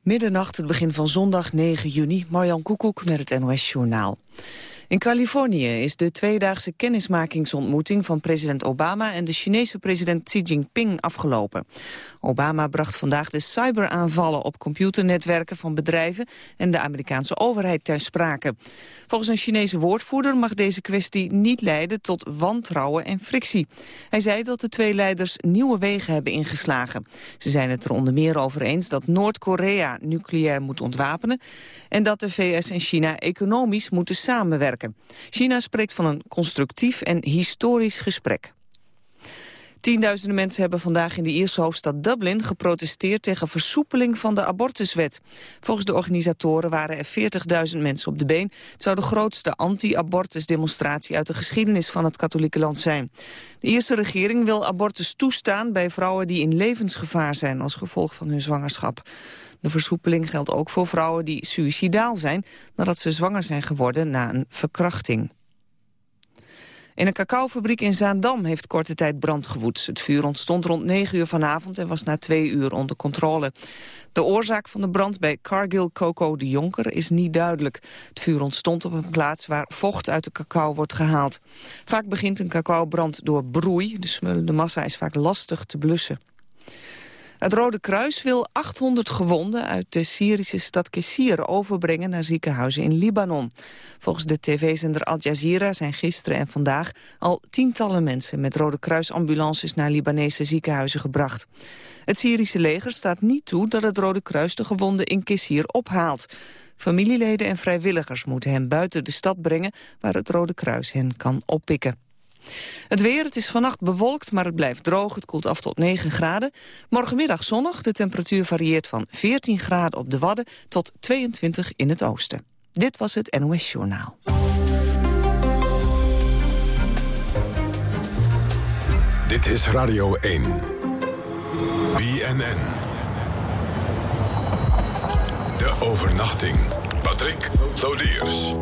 Middernacht, het begin van zondag 9 juni. Marjan Koekoek met het NOS Journaal. In Californië is de tweedaagse kennismakingsontmoeting van president Obama en de Chinese president Xi Jinping afgelopen. Obama bracht vandaag de cyberaanvallen op computernetwerken van bedrijven en de Amerikaanse overheid ter sprake. Volgens een Chinese woordvoerder mag deze kwestie niet leiden tot wantrouwen en frictie. Hij zei dat de twee leiders nieuwe wegen hebben ingeslagen. Ze zijn het er onder meer over eens dat Noord-Korea nucleair moet ontwapenen en dat de VS en China economisch moeten samenwerken. China spreekt van een constructief en historisch gesprek. Tienduizenden mensen hebben vandaag in de Ierse hoofdstad Dublin geprotesteerd tegen versoepeling van de abortuswet. Volgens de organisatoren waren er 40.000 mensen op de been. Het zou de grootste anti-abortus-demonstratie uit de geschiedenis van het katholieke land zijn. De Ierse regering wil abortus toestaan bij vrouwen die in levensgevaar zijn als gevolg van hun zwangerschap. De versoepeling geldt ook voor vrouwen die suicidaal zijn nadat ze zwanger zijn geworden na een verkrachting. In een cacaofabriek in Zaandam heeft korte tijd brand gewoed. Het vuur ontstond rond 9 uur vanavond en was na twee uur onder controle. De oorzaak van de brand bij Cargill Coco de Jonker is niet duidelijk. Het vuur ontstond op een plaats waar vocht uit de cacao wordt gehaald. Vaak begint een cacaobrand door broei. De massa is vaak lastig te blussen. Het Rode Kruis wil 800 gewonden uit de Syrische stad Kessir overbrengen naar ziekenhuizen in Libanon. Volgens de tv-zender Al Jazeera zijn gisteren en vandaag al tientallen mensen met Rode Kruisambulances naar Libanese ziekenhuizen gebracht. Het Syrische leger staat niet toe dat het Rode Kruis de gewonden in Kessir ophaalt. Familieleden en vrijwilligers moeten hen buiten de stad brengen waar het Rode Kruis hen kan oppikken. Het weer, het is vannacht bewolkt, maar het blijft droog. Het koelt af tot 9 graden. Morgenmiddag zonnig. De temperatuur varieert van 14 graden op de Wadden tot 22 in het oosten. Dit was het NOS Journaal. Dit is Radio 1. BNN. De overnachting. Patrick Lodiers.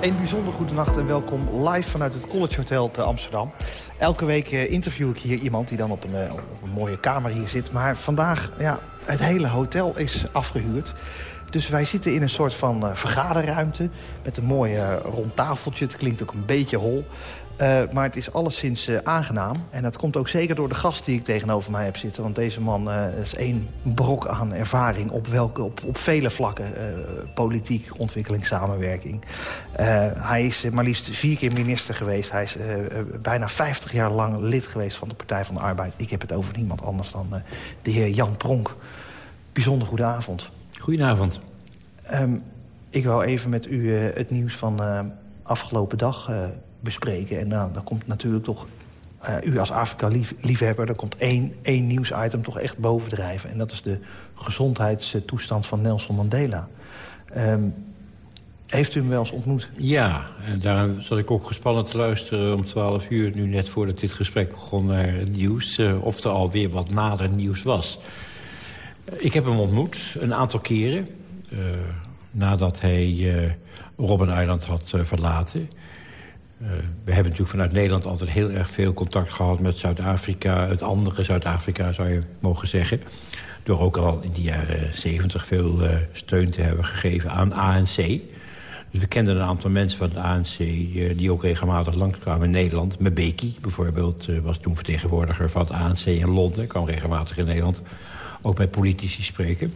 Een bijzonder goede nacht en welkom live vanuit het College Hotel te Amsterdam. Elke week uh, interview ik hier iemand die dan op een, uh, op een, mooie kamer hier zit. Maar vandaag, ja, het hele hotel is afgehuurd. Dus wij zitten in een soort van uh, vergaderruimte met een mooi rond tafeltje. Het klinkt ook een beetje hol. Uh, maar het is alleszins uh, aangenaam. En dat komt ook zeker door de gast die ik tegenover mij heb zitten. Want deze man uh, is één brok aan ervaring op, welke, op, op vele vlakken. politiek, ontwikkeling, samenwerking. hij is maar liefst vier keer minister geweest. Hij is bijna 50 jaar lang lid geweest van de Partij van de Arbeid. Ik heb het over niemand anders dan de heer Jan Pronk. Bijzonder goede avond. Goedenavond. Um, ik wou even met u het nieuws van afgelopen dag bespreken. En dan, komt natuurlijk toch, uh, u als Afrika-liefhebber... dan komt één, één nieuwsitem toch echt bovendrijven. En dat is de gezondheidstoestand van Nelson Mandela. Um, heeft u hem wel eens ontmoet? Ja, en daarom zat ik ook gespannen te luisteren om 12 uur... nu net voordat dit gesprek begon naar het nieuws... Uh, of er alweer wat nader nieuws was. Ik heb hem ontmoet, een aantal keren... Uh, nadat hij Robben Island had verlaten. Uh, we hebben natuurlijk vanuit Nederland altijd heel erg veel contact gehad met Zuid-Afrika. Het andere Zuid-Afrika zou je mogen zeggen. Door ook al in de jaren zeventig veel uh, steun te hebben gegeven aan ANC. Dus we kenden een aantal mensen van het ANC uh, die ook regelmatig langskwamen in Nederland. Mbeki bijvoorbeeld was toen vertegenwoordiger van het ANC in Londen. kwam regelmatig in Nederland ook met politici spreken.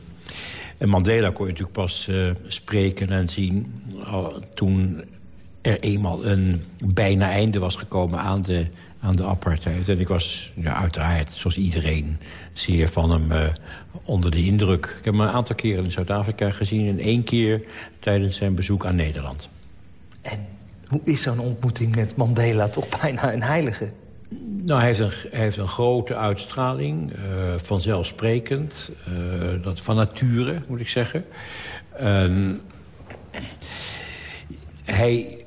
En Mandela kon je natuurlijk pas spreken en zien toen er eenmaal een bijna einde was gekomen aan de, aan de apartheid. En ik was ja, uiteraard, zoals iedereen, zeer van hem uh, onder de indruk. Ik heb hem een aantal keren in Zuid-Afrika gezien... en één keer tijdens zijn bezoek aan Nederland. En hoe is zo'n ontmoeting met Mandela toch bijna een heilige? Nou, hij heeft een, hij heeft een grote uitstraling, uh, vanzelfsprekend. Uh, dat van nature, moet ik zeggen. Uh, hij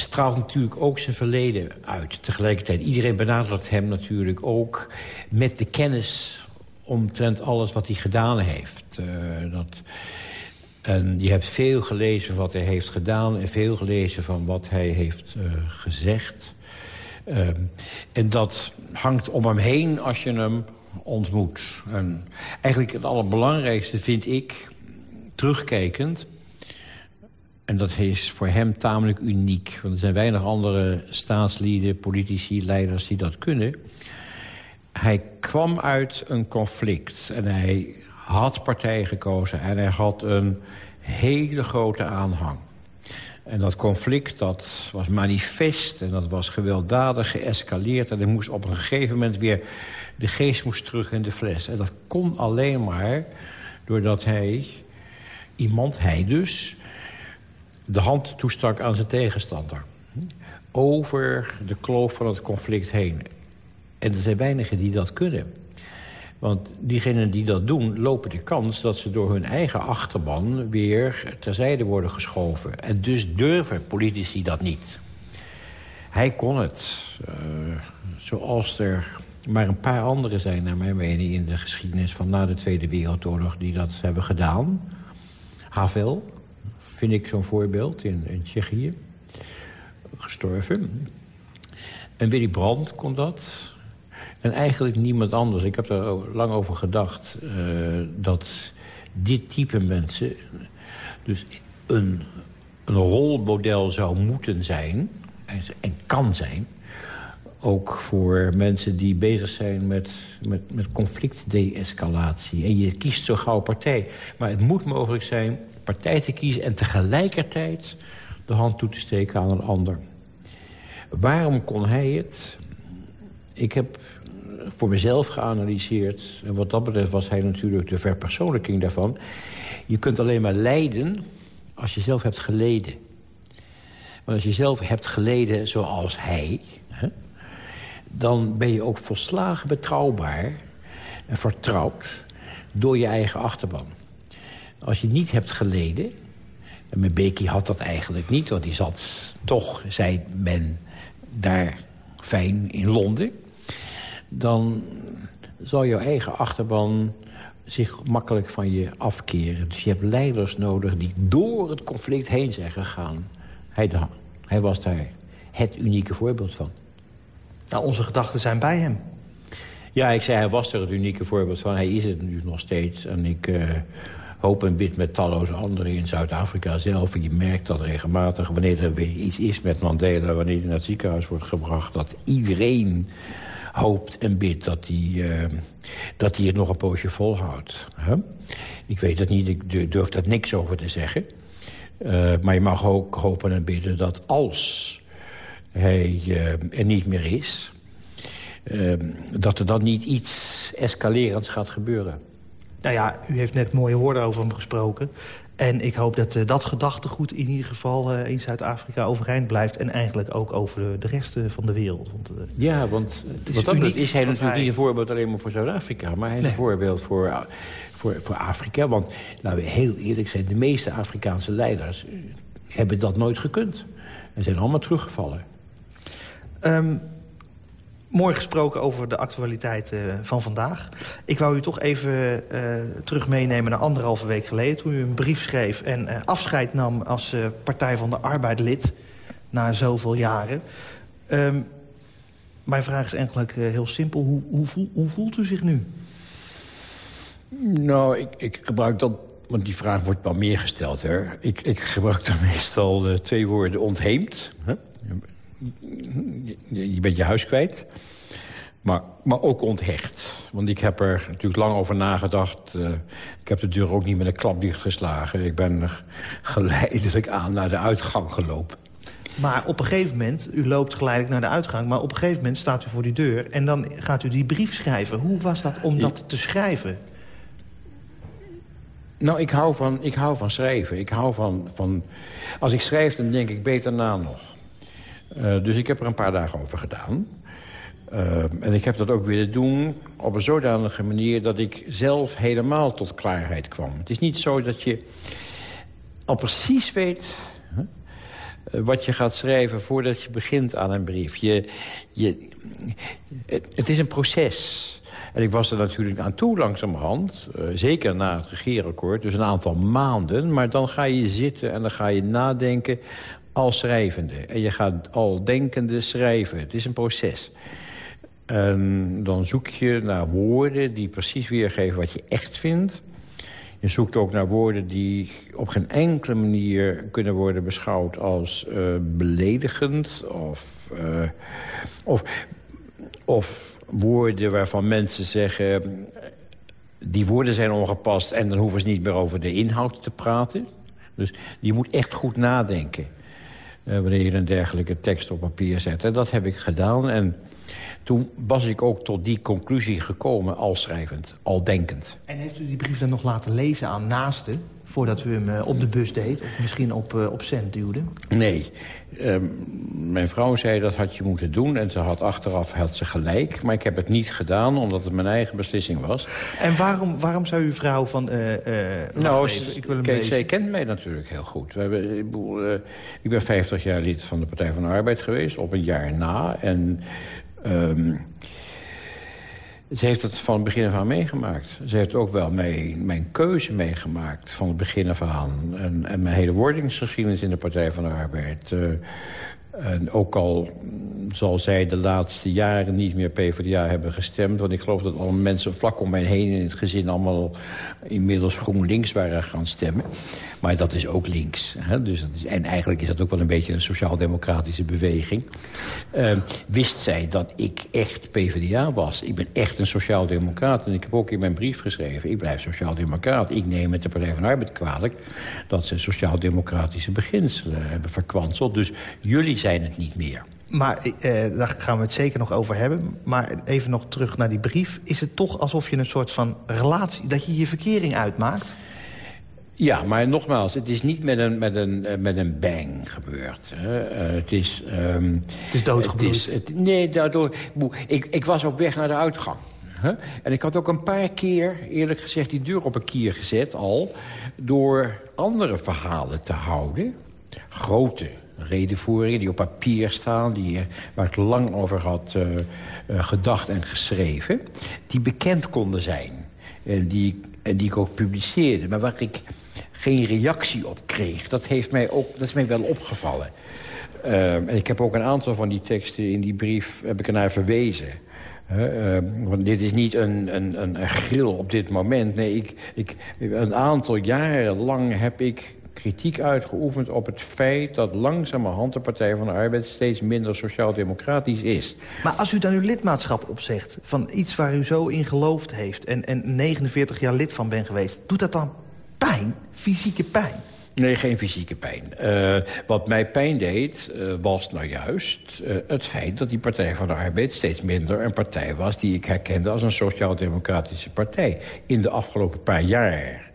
straalt natuurlijk ook zijn verleden uit. Tegelijkertijd, iedereen benadert hem natuurlijk ook met de kennis omtrent alles wat hij gedaan heeft. Uh, dat, en je hebt veel gelezen wat hij heeft gedaan... en veel gelezen van wat hij heeft uh, gezegd. Uh, en dat hangt om hem heen als je hem ontmoet. En eigenlijk het allerbelangrijkste vind ik, terugkijkend... en dat is voor hem tamelijk uniek... want er zijn weinig andere staatslieden, politici, leiders die dat kunnen... hij kwam uit een conflict en hij had partij gekozen... en hij had een hele grote aanhang. En dat conflict dat was manifest en dat was gewelddadig geëscaleerd... en er moest op een gegeven moment weer... de geest moest terug in de fles. En dat kon alleen maar doordat hij, iemand, hij dus... de hand toestak aan zijn tegenstander. Over de kloof van het conflict heen. En er zijn weinigen die dat kunnen. Want diegenen die dat doen, lopen de kans dat ze door hun eigen achterban... weer terzijde worden geschoven. En dus durven politici dat niet. Hij kon het. Uh, zoals er maar een paar anderen zijn, naar mijn mening... in de geschiedenis van na de Tweede Wereldoorlog die dat hebben gedaan. Havel, vind ik zo'n voorbeeld, in, in Tsjechië. Gestorven. En Willy Brandt kon dat. En eigenlijk niemand anders. Ik heb daar lang over gedacht. Uh, dat dit type mensen dus een, een rolmodel zou moeten zijn. En kan zijn. Ook voor mensen die bezig zijn met, met, met conflictdeescalatie. En je kiest zo gauw partij. Maar het moet mogelijk zijn partij te kiezen... en tegelijkertijd de hand toe te steken aan een ander. Waarom kon hij het? Ik heb voor mezelf geanalyseerd. En wat dat betreft was hij natuurlijk de verpersoonlijking daarvan. Je kunt alleen maar lijden als je zelf hebt geleden. Want als je zelf hebt geleden zoals hij... Dan ben je ook volslagen betrouwbaar en vertrouwd door je eigen achterban. Als je niet hebt geleden... en Mbeki had dat eigenlijk niet, want die zat toch, zei men, daar fijn in Londen dan zal jouw eigen achterban zich makkelijk van je afkeren. Dus je hebt leiders nodig die door het conflict heen zijn gegaan. Hij, hij was daar het unieke voorbeeld van. Nou, onze gedachten zijn bij hem. Ja, ik zei hij was er het unieke voorbeeld van. Hij is het nu nog steeds. En ik uh, hoop en bid met talloze anderen in Zuid-Afrika zelf. En je merkt dat regelmatig, wanneer er weer iets is met Mandela... wanneer hij naar het ziekenhuis wordt gebracht... dat iedereen hoopt en bidt dat hij, uh, dat hij het nog een poosje volhoudt. Ik weet het niet, ik durf daar niks over te zeggen. Uh, maar je mag ook hopen en bidden dat als hij uh, er niet meer is... dat er dan niet iets escalerends gaat gebeuren. Nou ja, u heeft net mooie woorden over hem gesproken. En ik hoop dat uh, dat gedachtegoed in ieder geval uh, in Zuid-Afrika overeind blijft. En eigenlijk ook over de, rest van de wereld. Want, ja, want is wat dat uniek, is hij natuurlijk hij... niet een voorbeeld alleen maar voor Zuid-Afrika. Maar hij is nee. een voorbeeld voor, voor, voor Afrika. Want, laten we heel eerlijk zijn, de meeste Afrikaanse leiders hebben dat nooit gekund. En zijn allemaal teruggevallen. Um, Mooi gesproken over de actualiteit uh, van vandaag. Ik wou u toch even uh, terug meenemen naar anderhalve week geleden... toen u een brief schreef en uh, afscheid nam als Partij van de Arbeid lid... na zoveel jaren. Um, mijn vraag is eigenlijk heel simpel. Hoe, hoe, hoe, voelt u zich nu? Nou, ik, ik gebruik dat... Want die vraag wordt wel meer gesteld, hè. Ik, ik gebruik dan meestal twee woorden ontheemd. Hè? Je, je bent je huis kwijt. Maar, maar ook onthecht. Want ik heb er natuurlijk lang over nagedacht. Uh, ik heb de deur ook niet met een klap dichtgeslagen. Ik ben er geleidelijk aan naar de uitgang gelopen. Maar op een gegeven moment, u loopt geleidelijk naar de uitgang... maar op een gegeven moment staat u voor die deur... en dan gaat u die brief schrijven. Hoe was dat om dat te schrijven? Nou, ik hou van, ik hou van schrijven. Ik hou van, van... Als ik schrijf, dan denk ik beter na nog. Uh, dus ik heb er een paar dagen over gedaan. Uh, en ik heb dat ook willen doen op een zodanige manier... dat ik zelf helemaal tot klaarheid kwam. Het is niet zo dat je al precies weet uh, wat je gaat schrijven... voordat je begint aan een brief. Je, je, het, is een proces. En ik was er natuurlijk aan toe langzamerhand. Zeker na het regeerakkoord, dus een aantal maanden. Maar dan ga je zitten en dan ga je nadenken als schrijvende. En je gaat al denkende schrijven. Het is een proces. En dan zoek je naar woorden die precies weergeven wat je echt vindt. Je zoekt ook naar woorden die op geen enkele manier kunnen worden beschouwd als uh, beledigend. Of, uh, of, of woorden waarvan mensen zeggen... die woorden zijn ongepast en dan hoeven ze niet meer over de inhoud te praten. Dus je moet echt goed nadenken... Uh, wanneer je een dergelijke tekst op papier zet. En dat heb ik gedaan en toen was ik ook tot die conclusie gekomen, al schrijvend, al denkend. En heeft u die brief dan nog laten lezen aan naasten... voordat u hem uh, op de bus deed of misschien op, uh, op cent duwde? Nee. Uh, mijn vrouw zei dat had je moeten doen en ze had achteraf had ze gelijk. Maar ik heb het niet gedaan omdat het mijn eigen beslissing was. En waarom, waarom zou uw vrouw van... nou, even, ik wil hem kijk, zij kent mij natuurlijk heel goed. We hebben, ik, ik ben 50 jaar lid van de Partij van de Arbeid geweest, op een jaar na. En Um, ze heeft het van het begin af aan meegemaakt. Ze heeft ook wel mee, mijn keuze meegemaakt van het begin af aan. En, mijn hele wordingsgeschiedenis in de Partij van de Arbeid. Uh, en ook al zal zij de laatste jaren niet meer PvdA hebben gestemd... want ik geloof dat alle mensen vlak om mij heen in het gezin... allemaal inmiddels GroenLinks waren gaan stemmen. Maar dat is ook links. Hè? Dus dat is, en eigenlijk is dat ook wel een beetje een sociaal-democratische beweging. Uh, wist zij dat ik echt PvdA was. Ik ben echt een sociaal-democraat. En ik heb ook in mijn brief geschreven... ik blijf sociaal-democraat. Ik neem het de Partij van Arbeid kwalijk... dat ze sociaal-democratische beginselen hebben verkwanseld. Dus jullie zijn het niet meer. Maar eh, daar gaan we het zeker nog over hebben. Maar even nog terug naar die brief. Is het toch alsof je een soort van relatie... dat je je verkering uitmaakt? Ja, maar nogmaals, het is niet met een, met een, eh, met een bang gebeurd. Hè. Uh, het is... Um, het is doodgebloed? Het het, nee, daardoor... Ik, ik was op weg naar de uitgang. Hè. En ik had ook een paar keer, eerlijk gezegd, die deur op een kier gezet al... door andere verhalen te houden. Grote redenvoeringen die op papier staan... Die, eh, waar ik lang over had uh, uh, gedacht en geschreven... die bekend konden zijn. En die, die ik ook publiceerde. Maar waar ik geen reactie op kreeg. Dat, heeft mij ook, dat is mij wel opgevallen. Uh, en ik heb ook een aantal van die teksten in die brief heb ik ernaar verwezen. Uh, want dit is niet een, een, een, grill op dit moment. Nee, ik, ik, een aantal jaren lang heb ik kritiek uitgeoefend op het feit dat langzamerhand de Partij van de Arbeid steeds minder sociaal-democratisch is. Maar als u dan uw lidmaatschap opzegt van iets waar u zo in geloofd heeft en, en 49 jaar lid van bent geweest, doet dat dan pijn, fysieke pijn? Nee, geen fysieke pijn. Uh, wat mij pijn deed, uh, was nou juist uh, het feit... dat die Partij van de Arbeid steeds minder een partij was... die ik herkende als een sociaal-democratische partij. In de afgelopen paar jaar.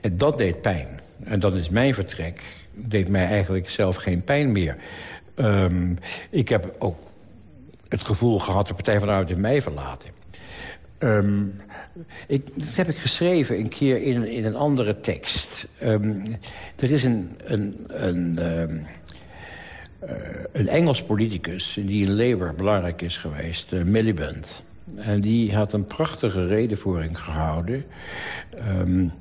En dat deed pijn. En dan is mijn vertrek... deed mij eigenlijk zelf geen pijn meer. Um, ik heb ook het gevoel gehad... de Partij van de Arbeid heeft mij verlaten. Um, ik, dat heb ik geschreven een keer in, in een andere tekst. Um, er is een, een, een, uh, een Engels politicus die in Labour belangrijk is geweest, uh, Miliband. En die had een prachtige redenvoering gehouden... Um,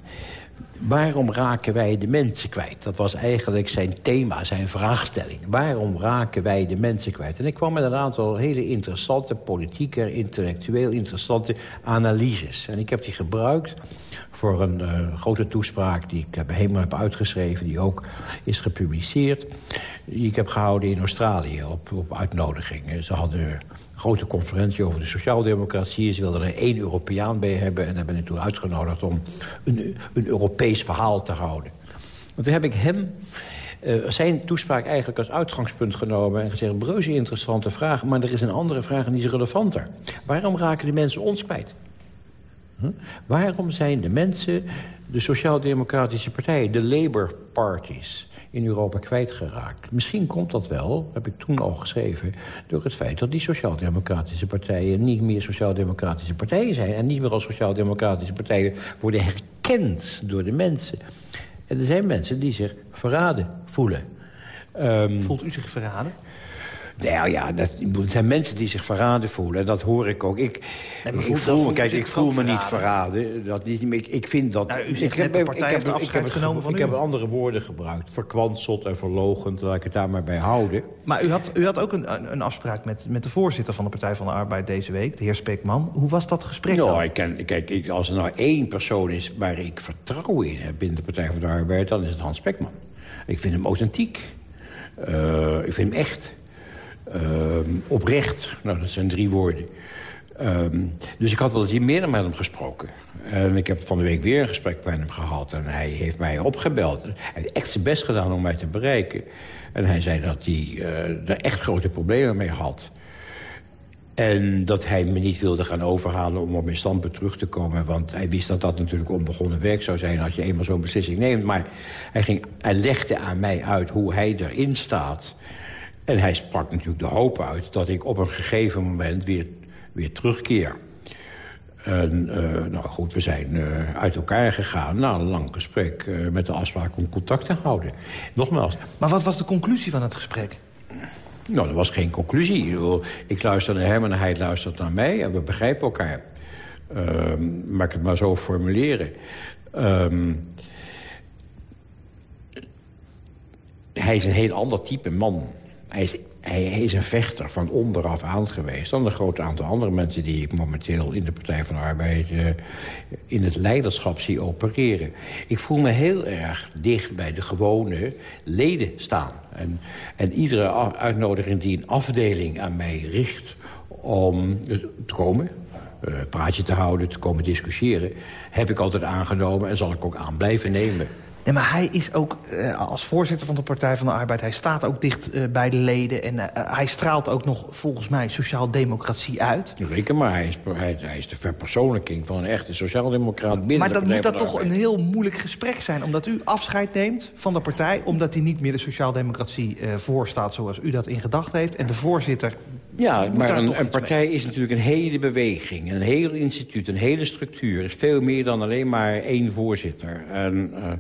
Waarom raken wij de mensen kwijt? Dat was eigenlijk zijn thema, zijn vraagstelling. Waarom raken wij de mensen kwijt? En ik kwam met een aantal hele interessante, politieke, intellectueel interessante analyses. En ik heb die gebruikt voor een uh, grote toespraak die ik helemaal heb uitgeschreven... die ook is gepubliceerd, die ik heb gehouden in Australië op, op. Ze hadden grote conferentie over de sociaaldemocratie. Ze wilden er één Europeaan bij hebben. En daar ben ik toen uitgenodigd om een, een Europees verhaal te houden. Want toen heb ik hem uh, zijn toespraak eigenlijk als uitgangspunt genomen... en gezegd, breuze interessante vraag... maar er is een andere vraag en die is relevanter. Waarom raken de mensen ons kwijt? Huh? Waarom zijn de mensen, de sociaal-democratische partijen... de Labour parties in Europa kwijtgeraakt. Misschien komt dat wel, heb ik toen al geschreven... door het feit dat die sociaal-democratische partijen... niet meer sociaal-democratische partijen zijn... en niet meer als sociaal-democratische partijen worden herkend door de mensen. En er zijn mensen die zich verraden voelen. Um, Voelt u zich verraden? Nou ja, dat, het zijn mensen die zich verraden voelen. En dat hoor ik ook. Ik, ik voel, me, kijk, ik voel me niet verraden. Dat niet, ik, ik vind dat... Nou, u zegt ik heb, de partij ik heb, ik heb, genomen van Ik heb andere woorden gebruikt. Verkwanseld en verlogend. Laat ik het daar maar bij houden. Maar u had, u had ook een, een afspraak met, met de voorzitter van de Partij van de Arbeid deze week. De heer Spekman. Hoe was dat gesprek nou, dan? Ik ken, kijk, als er nou één persoon is waar ik vertrouwen in heb... binnen de Partij van de Arbeid, dan is het Hans Spekman. Ik vind hem authentiek. Uh, ik vind hem echt. Uh, oprecht. Nou, dat zijn drie woorden. Um, dus ik had wel eens hier meer met hem gesproken. En ik heb van de week weer een gesprek met hem gehad. En hij heeft mij opgebeld. Hij heeft echt zijn best gedaan om mij te bereiken. En hij zei dat hij uh, er echt grote problemen mee had. En dat hij me niet wilde gaan overhalen om op mijn standpunt terug te komen. Want hij wist dat dat natuurlijk onbegonnen werk zou zijn... als je eenmaal zo'n beslissing neemt. Maar hij, ging, hij legde aan mij uit hoe hij erin staat. En hij sprak natuurlijk de hoop uit dat ik op een gegeven moment weer, weer terugkeer. En, uh, nou goed, we zijn uh, uit elkaar gegaan na een lang gesprek... Uh, met de afspraak om contact te houden. Nogmaals. Maar wat was de conclusie van het gesprek? Nou, er was geen conclusie. Ik luister naar hem en hij luistert naar mij en we begrijpen elkaar. Uh, mag ik het maar zo formuleren. Uh, hij is een heel ander type man. Hij is, een vechter van onderaf aan geweest... dan een groot aantal andere mensen die ik momenteel in de Partij van de Arbeid... Uh, in het leiderschap zie opereren. Ik voel me heel erg dicht bij de gewone leden staan. En, en iedere uitnodiging die een afdeling aan mij richt om te komen... Uh, praatje te houden, te komen discussiëren... heb ik altijd aangenomen en zal ik ook aan blijven nemen. Nee, maar hij is ook uh, als voorzitter van de Partij van de Arbeid... hij staat ook dicht uh, bij de leden en uh, hij straalt ook nog volgens mij sociaal-democratie uit. Zeker, maar hij is, hij, hij is de verpersoonlijking van een echte sociaal-democraat binnen Maar dat moet dat toch een heel moeilijk gesprek zijn... omdat u afscheid neemt van de partij... omdat hij niet meer de sociaal-democratie voorstaat zoals u dat in gedachten heeft... en de voorzitter ja, maar een, een partij is natuurlijk een hele beweging. Een heel instituut, een hele structuur. is veel meer dan alleen maar één voorzitter. En, uh,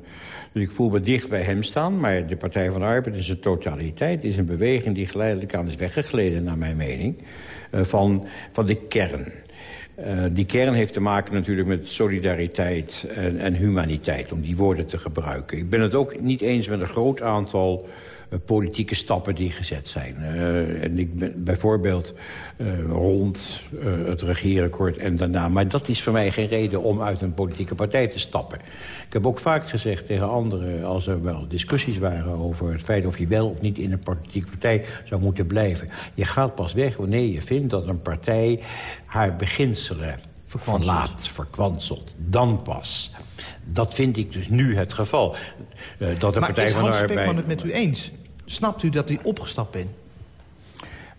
dus ik voel me dicht bij hem staan. Maar de Partij van de Arbeid is een totaliteit. is een beweging die geleidelijk aan is weggegleden, naar mijn mening. Uh, van, van de kern. Uh, die kern heeft te maken natuurlijk met solidariteit en, en humaniteit. Om die woorden te gebruiken. Ik ben het ook niet eens met een groot aantal politieke stappen die gezet zijn. Uh, en ik ben bijvoorbeeld uh, rond het regeerakkoord en daarna. Maar dat is voor mij geen reden om uit een politieke partij te stappen. Ik heb ook vaak gezegd tegen anderen... als er wel discussies waren over het feit of je wel of niet in een politieke partij zou moeten blijven. Je gaat pas weg wanneer je vindt dat een partij haar beginselen verlaat, verkwanselt. Dan pas. Dat vind ik dus nu het geval. Dat de maar Partij van de. Arbeid... het met u eens? Snapt u dat u opgestapt bent?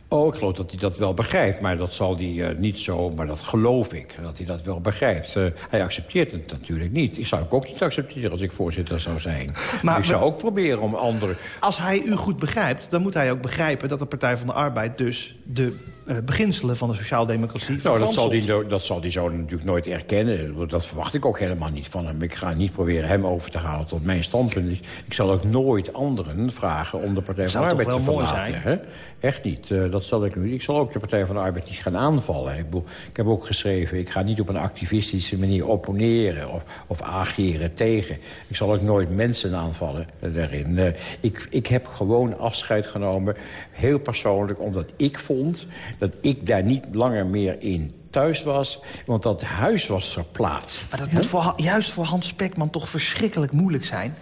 Oh, ik geloof dat hij dat wel begrijpt. Maar dat zal hij uh, niet zo... Maar dat geloof ik, dat hij dat wel begrijpt. Uh, hij accepteert het natuurlijk niet. Ik zou het ook niet accepteren als ik voorzitter zou zijn. Maar, maar ik zou ook proberen om anderen... Als hij u goed begrijpt, dan moet hij ook begrijpen... dat de Partij van de Arbeid dus de beginselen van de sociaaldemocratie nou, dat zal, die, dat zal die zo natuurlijk nooit erkennen. Dat verwacht ik ook helemaal niet van hem. Ik ga niet proberen hem over te halen tot mijn standpunt. Ik zal ook nooit anderen vragen om de Partij van de Arbeid te verlaten. Hè? Echt niet. Uh, dat zal ik nu. Ik zal ook de Partij van de Arbeid niet gaan aanvallen. Ik, bedoel, ik heb ook geschreven, ik ga niet op een activistische manier opponeren of, of ageren tegen. Ik zal ook nooit mensen aanvallen daarin. Uh, ik, ik heb gewoon afscheid genomen, heel persoonlijk, omdat ik vond dat ik daar niet langer meer in thuis was, want dat huis was verplaatst. Maar dat moet voor, juist voor Hans Spekman toch verschrikkelijk moeilijk zijn?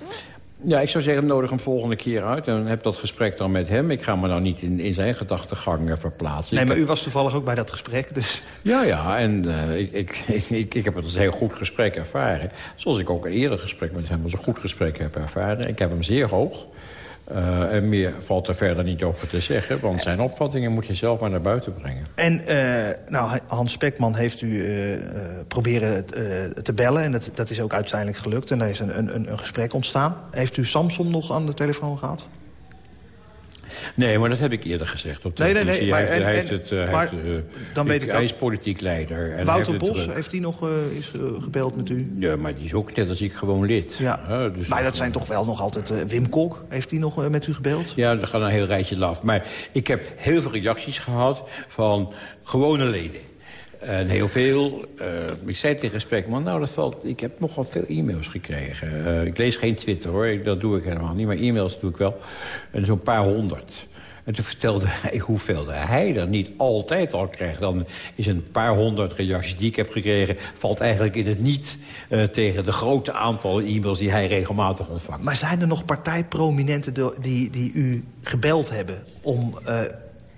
Ja, ik zou zeggen, nodig hem volgende keer uit. En heb dat gesprek dan met hem. Ik ga me nou niet in, in zijn gedachtegang verplaatsen. Nee, maar u was toevallig ook bij dat gesprek, dus... Ja, ja, en uh, ik, ik, ik, ik heb het als een heel goed gesprek ervaren. Zoals ik ook een eerder gesprek met hem als een goed gesprek heb ervaren. Ik heb hem zeer hoog. Uh, en meer valt er verder niet over te zeggen. Want zijn opvattingen moet je zelf maar naar buiten brengen. En uh, nou, Hans Spekman heeft u uh, proberen te bellen. En dat, dat is ook uiteindelijk gelukt. En er is een, een, een gesprek ontstaan. Heeft u Samson nog aan de telefoon gehad? Nee, maar dat heb ik eerder gezegd op Nee, nee, nee, maar- hij, en- hij heeft het, eh, hij heeft, eh, dan weet ik hij ook- is politiek leider. En Wouter hij heeft Bos, het, heeft hij nog eh, is, eh, gebeld met u? Ja, maar die is ook net als ik gewoon lid. Ja. Dus maar dat zijn toch wel nog altijd... eh, Wim Kok, heeft hij nog eh, met u gebeld? Ja, er gaat een heel rijtje laf. Maar ik heb heel veel reacties gehad van gewone leden. En heel veel, eh, ik zei tegen gesprek, maar nou, dat valt, ik heb nogal veel e-mails gekregen. Eh, ik lees geen Twitter hoor, dat doe ik helemaal niet, maar e-mails doe ik wel. En zo'n paar honderd. En toen vertelde hij hoeveel hij er niet altijd al krijgt. Dan is een paar honderd reacties die ik heb gekregen... valt eigenlijk in het niet eh, tegen de grote aantal e-mails die hij regelmatig ontvangt. Maar zijn er nog partijprominenten die, die u gebeld hebben... om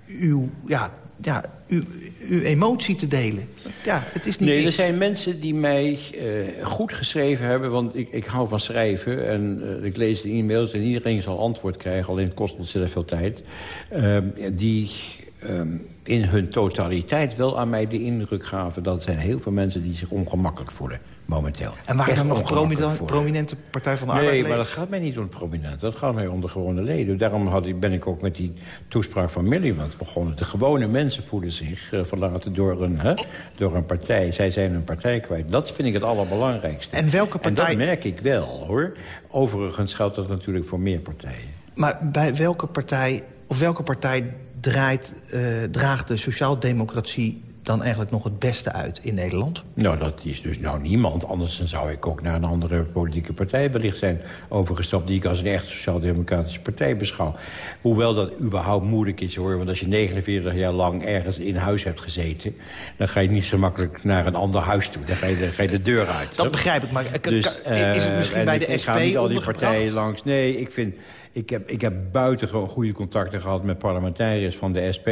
uw, ja, ja, uw, uw emotie te delen? Ja, het is niet Nee, er zijn mensen die mij eh, goed geschreven hebben... want ik, ik hou van schrijven en eh, ik lees de e-mails... en iedereen zal antwoord krijgen, alleen het kost ontzettend veel tijd... Ehm, die ehm, in hun totaliteit wel aan mij de indruk gaven... dat er zijn heel veel mensen die zich ongemakkelijk voelen momenteel. En waren er nog prominente, Partij van de Arbeid Nee, maar dat gaat mij niet om prominent. Dat gaat mij om de gewone leden. Daarom had ik, ben ik ook met die toespraak van Millimans begonnen. De gewone mensen voelen zich eh, verlaten door een, hè, door een partij. Zij zijn een partij kwijt. Dat vind ik het allerbelangrijkste. En welke partij- En dat merk ik wel, hoor. Overigens geldt dat natuurlijk voor meer partijen. Maar bij welke partij, of welke partij draait, eh, draagt de sociaaldemocratie dan eigenlijk nog het beste uit in Nederland? Nou, dat is dus nou niemand. Anders dan zou ik ook naar een andere politieke partij wellicht zijn overgestapt... die ik als een echt sociaal-democratische partij beschouw. Hoewel dat überhaupt moeilijk is, hoor. Want als je 49 jaar lang ergens in huis hebt gezeten... dan ga je niet zo makkelijk naar een ander huis toe. Dan ga je de, ga je de deur uit. Dat hè? begrijp ik, maar kan- Dus, is het eh, misschien en bij de ik SP ga niet al die partijen langs. Nee, ik vind... Ik heb, ik heb buitengewoon goede contacten gehad met parlementariërs van de SP.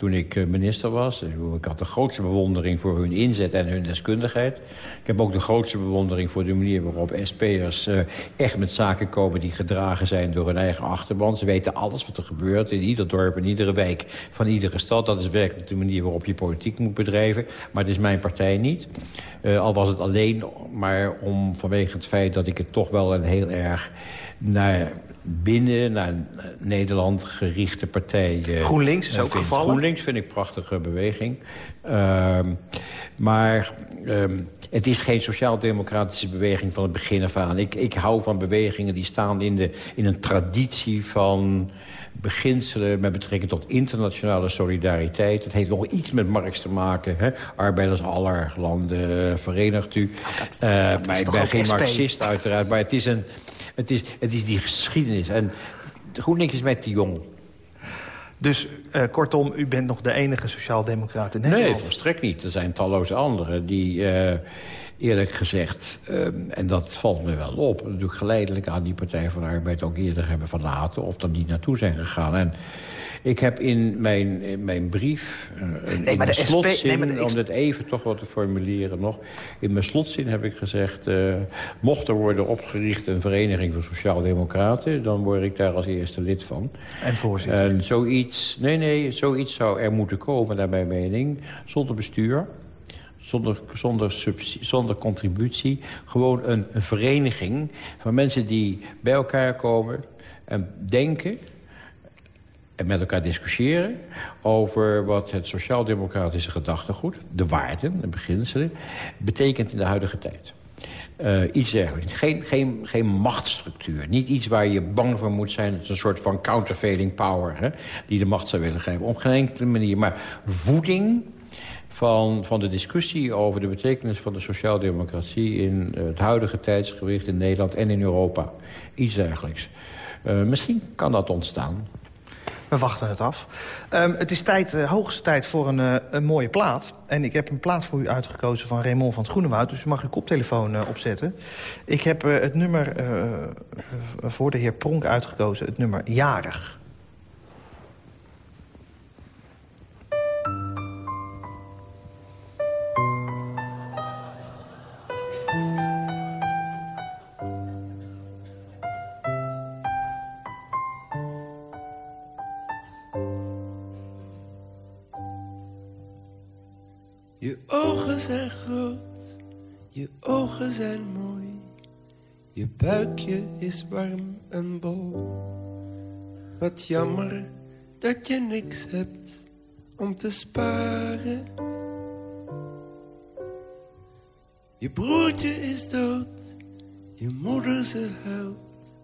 Toen ik eh, minister was. Ik had de grootste bewondering voor hun inzet en hun deskundigheid. Ik heb ook de grootste bewondering voor de manier waarop SP'ers eh, echt met zaken komen... die gedragen zijn door hun eigen achterban. Ze weten alles wat er gebeurt in ieder dorp, in iedere wijk van iedere stad. Dat is werkelijk de manier waarop je politiek moet bedrijven. Maar het is mijn partij niet. Eh, al was het alleen maar om vanwege het feit dat ik het toch wel een heel erg naar binnen, naar Nederland gerichte partij. eh, GroenLinks is ook gevallen. GroenLinks vind ik een prachtige beweging. Ehm, maar ehm, het is geen sociaal-democratische beweging van het begin af aan. Ik, ik hou van bewegingen die staan in, de, in een traditie van beginselen met betrekking tot internationale solidariteit. Het heeft nog iets met Marx te maken. Hè? Arbeiders aller landen verenigt u. Eh, maar ik ben geen SP? Marxist uiteraard. Maar het is, een, het, is, het is die geschiedenis. En GroenLinks is mij te jong. Dus eh, kortom, u bent nog de enige sociaaldemocraat in Nee, Nederland. volstrekt niet. Er zijn talloze anderen die, eh, eerlijk gezegd... eh, en dat valt me wel op... natuurlijk geleidelijk aan die Partij van de Arbeid ook eerder hebben verlaten... of er niet naartoe zijn gegaan. En ik heb in mijn, in mijn brief, eh, in, maar in de mijn SP slotzin... nee, maar de- om dit even toch wat te formuleren nog... in mijn slotzin heb ik gezegd... eh, mocht er worden opgericht een vereniging voor sociaaldemocraten... dan word ik daar als eerste lid van. En voorzitter. En zoiets, nee, nee, zoiets zou er moeten komen, naar mijn mening. Zonder bestuur, zonder, zonder, subsidie, zonder contributie. Gewoon een, een vereniging van mensen die bij elkaar komen en denken... en met elkaar discussiëren over wat het sociaal-democratische gedachtegoed... de waarden, de beginselen, betekent in de huidige tijd. Eh, iets dergelijks. Geen, geen, geen machtsstructuur. Niet iets waar je bang voor moet zijn. Het is een soort van countervailing power hè, die de macht zou willen geven. Op geen enkele manier. Maar voeding van, van de discussie over de betekenis van de sociaaldemocratie... in het huidige tijdsgewicht in Nederland en in Europa. Iets dergelijks. Eh, misschien kan dat ontstaan. We wachten het af. Ehm, het is tijd, eh, hoogste tijd voor een, eh, een mooie plaat. En ik heb een plaat voor u uitgekozen van Raymond van het Groenewoud. Dus u mag uw koptelefoon eh, opzetten. Ik heb het nummer voor de heer Pronk uitgekozen. Het nummer Jarig. Je ogen zijn groot, je ogen zijn mooi. Je buikje is warm en bol. Wat jammer dat je niks hebt om te sparen. Je broertje is dood, je moeder ze huilt.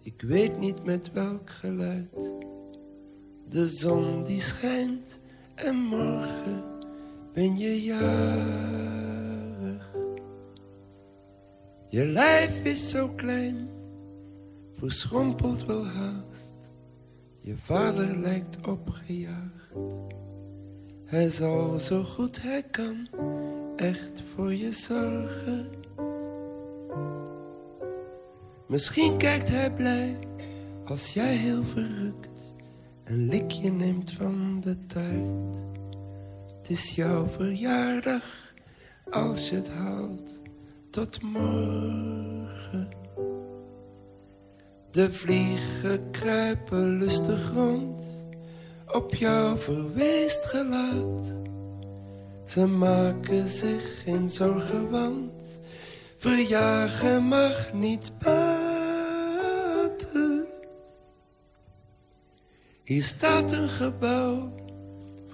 Ik weet niet met welk geluid. De zon die schijnt en morgen ben je jarig. Je lijf is zo klein, verschrompeld wel haast. Je vader lijkt opgejaagd. Hij zal zo goed hij kan echt voor je zorgen. Misschien kijkt hij blij als jij heel verrukt een likje neemt van de taart. Het is jouw verjaardag als je het haalt tot morgen. De vliegen kruipen lustig rond op jouw verweest gelaat. Ze maken zich geen zorgen, want verjagen mag niet baten. Hier staat een gebouw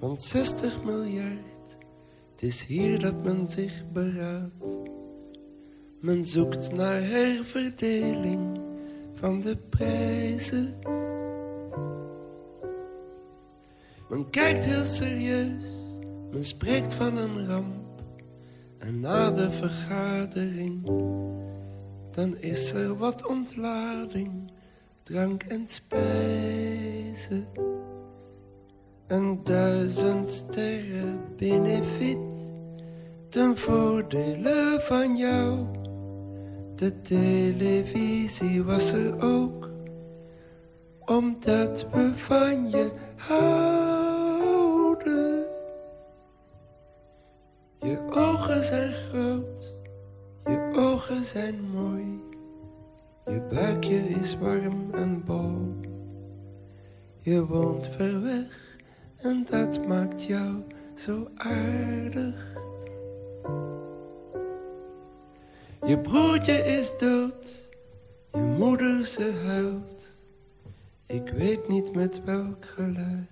van 60 miljard. Het is hier dat men zich beraadt. Men zoekt naar herverdeling van de prijzen. Men kijkt heel serieus, men spreekt van een ramp. En na de vergadering, dan is er wat ontlading, drank en spijzen. Een duizend sterren benefiet, ten voordele van jou. De televisie was er ook, omdat we van je houden. Je ogen zijn groot, je ogen zijn mooi. Je buikje is warm en bol. Je woont ver weg en dat maakt jou zo aardig. Je broertje is dood, je moeder ze huilt. Ik weet niet met welk geluid.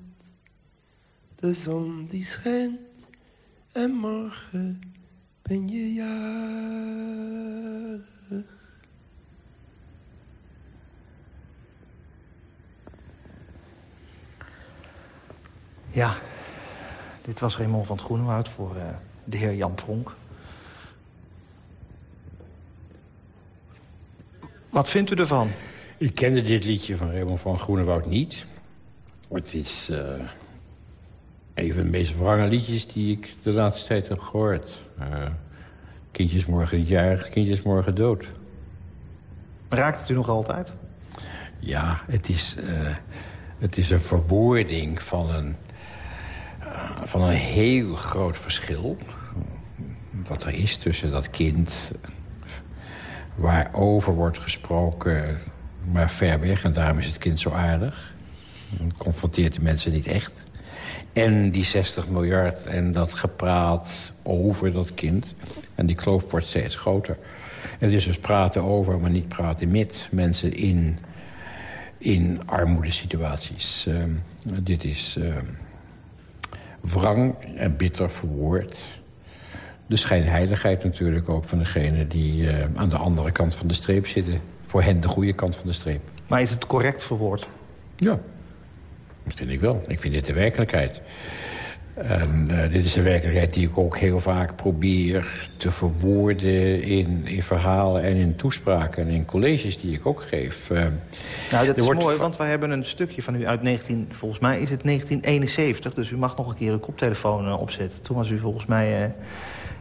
De zon die schijnt en morgen ben je jarig. Ja, dit was Raymond van het Groenewoud voor uh, de heer Jan Pronk. Wat vindt u ervan? Ik kende dit liedje van Raymond van Groenewoud niet. Het is uh, een van de meest wrange liedjes die ik de laatste tijd heb gehoord. Uh, kindjes morgen niet jarig, kindjes morgen dood. Raakt het u nog altijd? Ja, het is, uh, het is een verwoording van een, van een heel groot verschil... wat er is tussen dat kind waarover wordt gesproken, maar ver weg. En daarom is het kind zo aardig. Het confronteert de mensen niet echt. En die 60 miljard en dat gepraat over dat kind. En die kloof wordt steeds groter. Het is dus praten over, maar niet praten met mensen in, in armoedesituaties. Uh, dit is uh, wrang en bitter verwoord de schijnheiligheid natuurlijk ook van degene die uh, aan de andere kant van de streep zitten. Voor hen de goede kant van de streep. Maar is het correct verwoord? Ja, dat vind ik wel. Ik vind dit de werkelijkheid. En uh, dit is de werkelijkheid die ik ook heel vaak probeer te verwoorden in, in verhalen en in toespraken en in colleges die ik ook geef. Uh, nou, dat is mooi, want wij hebben een stukje van u uit 19, volgens mij is het 1971, dus u mag nog een keer een koptelefoon uh, opzetten. Toen was u volgens mij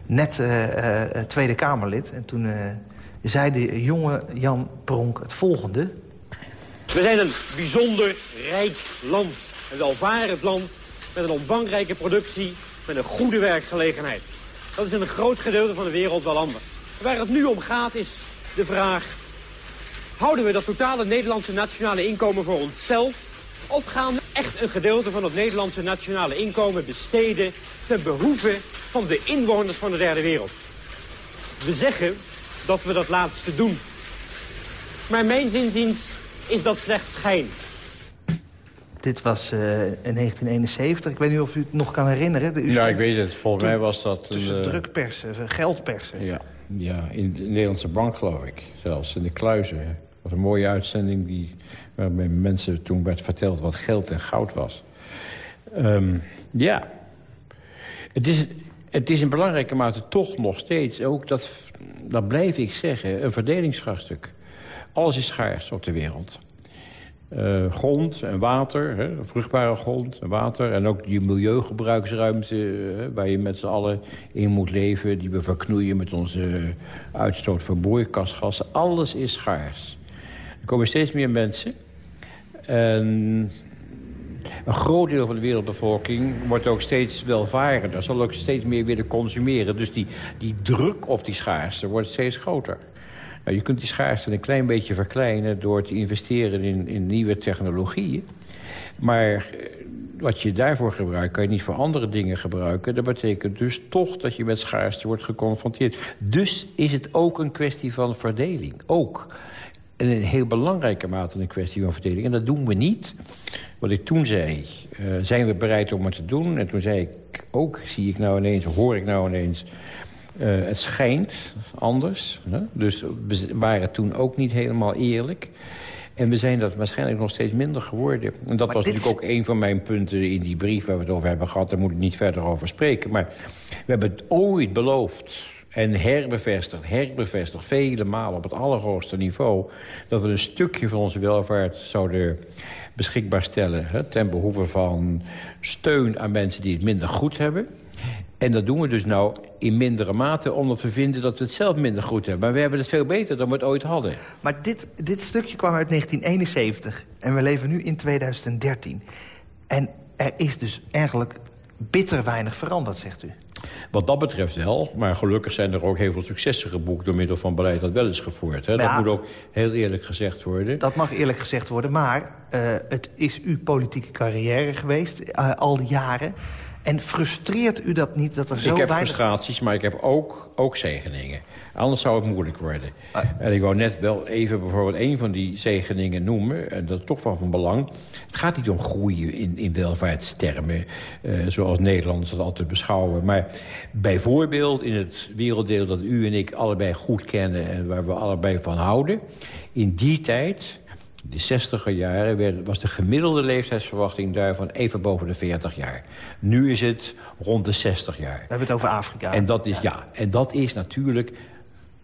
net uh, uh, Tweede Kamerlid. En toen uh, zei de jonge Jan Pronk het volgende. We zijn een bijzonder rijk land. Een welvarend land met een omvangrijke productie, met een goede werkgelegenheid. Dat is in een groot gedeelte van de wereld wel anders. Waar het nu om gaat is de vraag... houden we dat totale Nederlandse nationale inkomen voor onszelf... of gaan we echt een gedeelte van het Nederlandse nationale inkomen besteden... ten behoeve van de inwoners van de derde wereld. We zeggen dat we dat laatste doen. Maar mijn zinziens is dat slechts schijn. Dit was uh, in 1971. Ik weet niet of u het nog kan herinneren. U ja, ik weet het. Volgens mij was dat... Tussen uh, drukpersen, geldpersen. Ja, ja, in de Nederlandse bank geloof ik. Zelfs in de kluizen. Het was een mooie uitzending die, waarbij mensen toen werd verteld wat geld en goud was. Um, ja, het is, het is in belangrijke mate toch nog steeds... ook dat, dat blijf ik zeggen, een verdelingsvraagstuk. Alles is schaars op de wereld. Uh, grond en water, hè, vruchtbare grond en water... en ook die milieugebruiksruimte hè, waar je met z'n allen in moet leven... die we verknoeien met onze uitstoot van broeikasgassen. Alles is schaars. Er komen steeds meer mensen... En een groot deel van de wereldbevolking wordt ook steeds welvarender. Zal ook steeds meer willen consumeren. Dus die, die druk op die schaarste wordt steeds groter. Nou, je kunt die schaarste een klein beetje verkleinen... door te investeren in, in nieuwe technologieën. Maar eh, wat je daarvoor gebruikt, kan je niet voor andere dingen gebruiken. Dat betekent dus toch dat je met schaarste wordt geconfronteerd. Dus is het ook een kwestie van verdeling. Ook. En een heel belangrijke mate een kwestie van verdeling. En dat doen we niet. Wat ik toen zei, uh, zijn we bereid om het te doen? En toen zei ik ook, zie ik nou ineens, hoor ik nou ineens... Uh, het schijnt anders. Hè? Dus we waren toen ook niet helemaal eerlijk. En we zijn dat waarschijnlijk nog steeds minder geworden. En dat was natuurlijk ook een van mijn punten in die brief... waar we het over hebben gehad. Daar moet ik niet verder over spreken. Maar we hebben het ooit beloofd en herbevestigd, herbevestigd, vele malen op het allerhoogste niveau... dat we een stukje van onze welvaart zouden beschikbaar stellen... Hè, ten behoeve van steun aan mensen die het minder goed hebben. En dat doen we dus nou in mindere mate... omdat we vinden dat we het zelf minder goed hebben. Maar we hebben het veel beter dan we het ooit hadden. Maar dit, dit stukje kwam uit 1971 en we leven nu in 2013. En er is dus eigenlijk bitter weinig veranderd, zegt u. Wat dat betreft wel, maar gelukkig zijn er ook heel veel successen geboekt... door middel van beleid dat wel is gevoerd. Hè? dat moet ook heel eerlijk gezegd worden. Dat mag eerlijk gezegd worden, maar uh, het is uw politieke carrière geweest... Uh, al die jaren. En frustreert u dat niet dat er zo Ik heb weinig... frustraties, maar ik heb ook, ook zegeningen. Anders zou het moeilijk worden. Ah. En ik wou net wel even bijvoorbeeld een van die zegeningen noemen. En dat is toch wel van belang. Het gaat niet om groeien in, in welvaartstermen... Uh, zoals Nederlanders dat altijd beschouwen. Maar bijvoorbeeld in het werelddeel dat u en ik allebei goed kennen... en waar we allebei van houden... in die tijd de 60 jaren was de gemiddelde leeftijdsverwachting daarvan even boven de 40 jaar. Nu is het rond de 60 jaar. We hebben het over Afrika. En dat is, ja. en dat is natuurlijk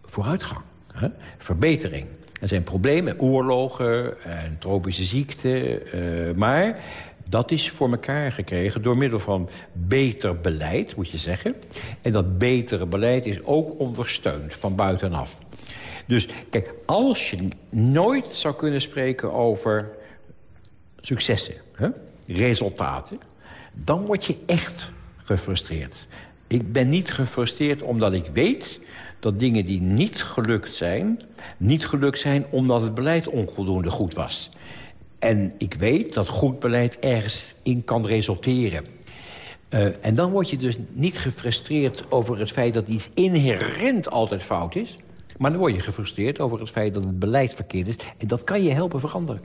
vooruitgang. Hè? Verbetering. Er zijn problemen, oorlogen en tropische ziekten. Uh, maar dat is voor elkaar gekregen door middel van beter beleid, moet je zeggen. En dat betere beleid is ook ondersteund van buitenaf. Dus kijk, als je nooit zou kunnen spreken over successen, hè, resultaten... dan word je echt gefrustreerd. Ik ben niet gefrustreerd omdat ik weet dat dingen die niet gelukt zijn... niet gelukt zijn omdat het beleid onvoldoende goed was. En ik weet dat goed beleid ergens in kan resulteren. Uh, en dan word je dus niet gefrustreerd over het feit dat iets inherent altijd fout is... Maar dan word je gefrustreerd over het feit dat het beleid verkeerd is. En dat kan je helpen veranderen.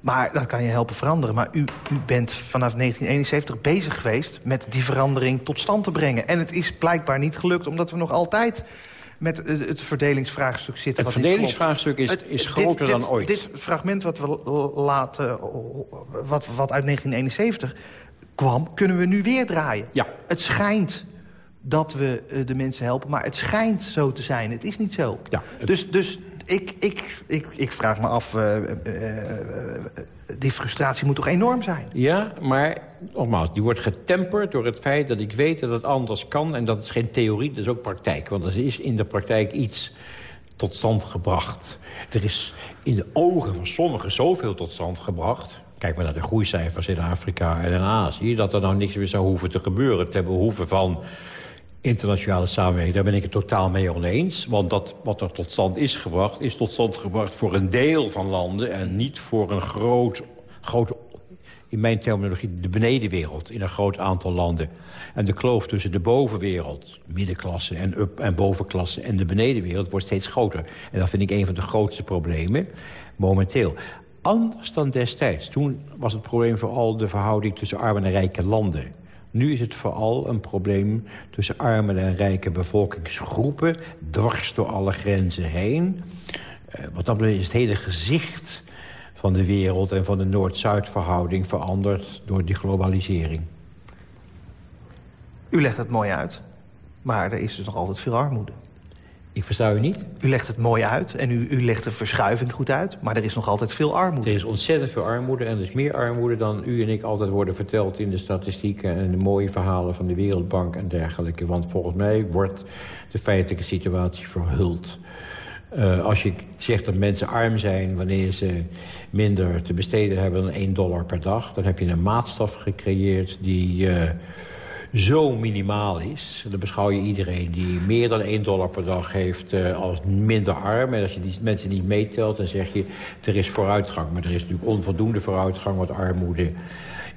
Maar dat kan je helpen veranderen. Maar u, u bent vanaf 1971 bezig geweest met die verandering tot stand te brengen. En het is blijkbaar niet gelukt, omdat we nog altijd met het verdelingsvraagstuk zitten. Het verdelingsvraagstuk is, is groter dan ooit. Dit fragment wat we laten, wat, wat uit 1971 kwam, kunnen we nu weer draaien. Ja. Het schijnt dat we uh, de mensen helpen. Maar het schijnt zo te zijn. Het is niet zo. Ja, Dus, dus ik, ik, ik, ik vraag me af... Uh, uh, die frustratie moet toch enorm zijn? Ja, maar nogmaals, die wordt getemperd door het feit dat ik weet dat het anders kan. En dat is geen theorie, dat is ook praktijk. Want er is in de praktijk iets tot stand gebracht. Er is in de ogen van sommigen zoveel tot stand gebracht... Kijk maar naar de groeicijfers in Afrika en in Azië... dat er nou niks meer zou hoeven te gebeuren... ten behoeve van internationale samenwerking, daar ben ik het totaal mee oneens. Want dat wat er tot stand is gebracht, is tot stand gebracht voor een deel van landen... en niet voor een groot, grote, in mijn terminologie, de benedenwereld... in een groot aantal landen. En de kloof tussen de bovenwereld, middenklasse en, up, en bovenklasse... en de benedenwereld wordt steeds groter. En dat vind ik een van de grootste problemen momenteel. anders dan destijds. Toen was het probleem vooral de verhouding tussen arme en rijke landen. Nu is het vooral een probleem tussen arme en rijke bevolkingsgroepen... dwars door alle grenzen heen. Uh, wat dat is het hele gezicht van de wereld... en van de Noord-Zuid verhouding veranderd door die globalisering. U legt het mooi uit, maar er is dus nog altijd veel armoede. Ik versta u niet. U legt het mooi uit en u, u legt de verschuiving goed uit... maar er is nog altijd veel armoede. Er is ontzettend veel armoede en er is meer armoede... dan u en ik altijd worden verteld in de statistieken... en de mooie verhalen van de Wereldbank en dergelijke. Want volgens mij wordt de feitelijke situatie verhuld. Uh, als je zegt dat mensen arm zijn wanneer ze minder te besteden hebben dan 1 dollar per dag... dan heb je een maatstaf gecreëerd die... Uh, zo minimaal is. Dan beschouw je iedereen die meer dan 1 dollar per dag heeft uh, als minder arm. En als je die mensen niet meetelt, dan zeg je... er is vooruitgang, maar er is natuurlijk onvoldoende vooruitgang... want armoede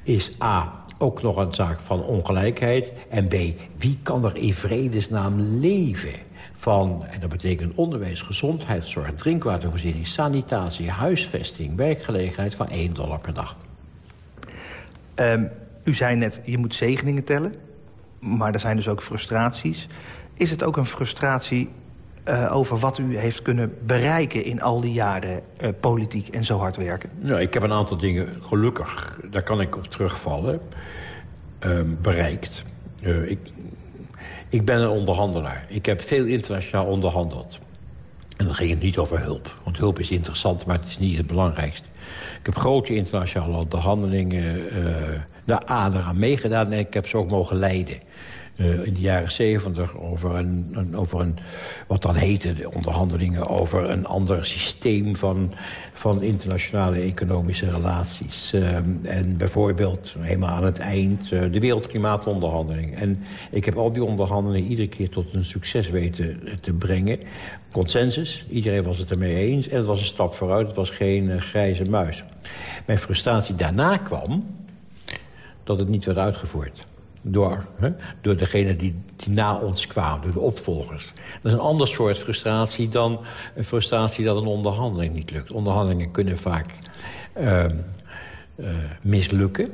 is A, ook nog een zaak van ongelijkheid. En B, wie kan er in vredesnaam leven van... en dat betekent onderwijs, gezondheidszorg, drinkwatervoorziening... sanitatie, huisvesting, werkgelegenheid van 1 dollar per dag. Um, u zei net, je moet zegeningen tellen. Maar er zijn dus ook frustraties. Is het ook een frustratie uh, over wat u heeft kunnen bereiken... in al die jaren uh, politiek en zo hard werken? Nou, ik heb een aantal dingen, gelukkig, daar kan ik op terugvallen, uh, bereikt. Eh, ik, ik ben een onderhandelaar. Ik heb veel internationaal onderhandeld. En dan ging het niet over hulp. Want hulp is interessant, maar het is niet het belangrijkste. Ik heb grote internationale onderhandelingen de ader aan meegedaan en ik heb ze ook mogen leiden. Uh, in de jaren zeventig over, een, over een, wat dan heette de onderhandelingen... over een ander systeem van, van internationale economische relaties. Uh, en bijvoorbeeld helemaal aan het eind uh, de wereldklimaatonderhandeling. En ik heb al die onderhandelingen iedere keer tot een succes weten te brengen. Consensus, iedereen was het ermee eens. En het was een stap vooruit, het was geen grijze muis. Mijn frustratie daarna kwam dat het niet werd uitgevoerd. Door, hè, door degene die, die na ons kwamen, door de opvolgers. Dat is een ander soort frustratie dan een frustratie dat een onderhandeling niet lukt. Onderhandelingen kunnen vaak uh, uh, mislukken.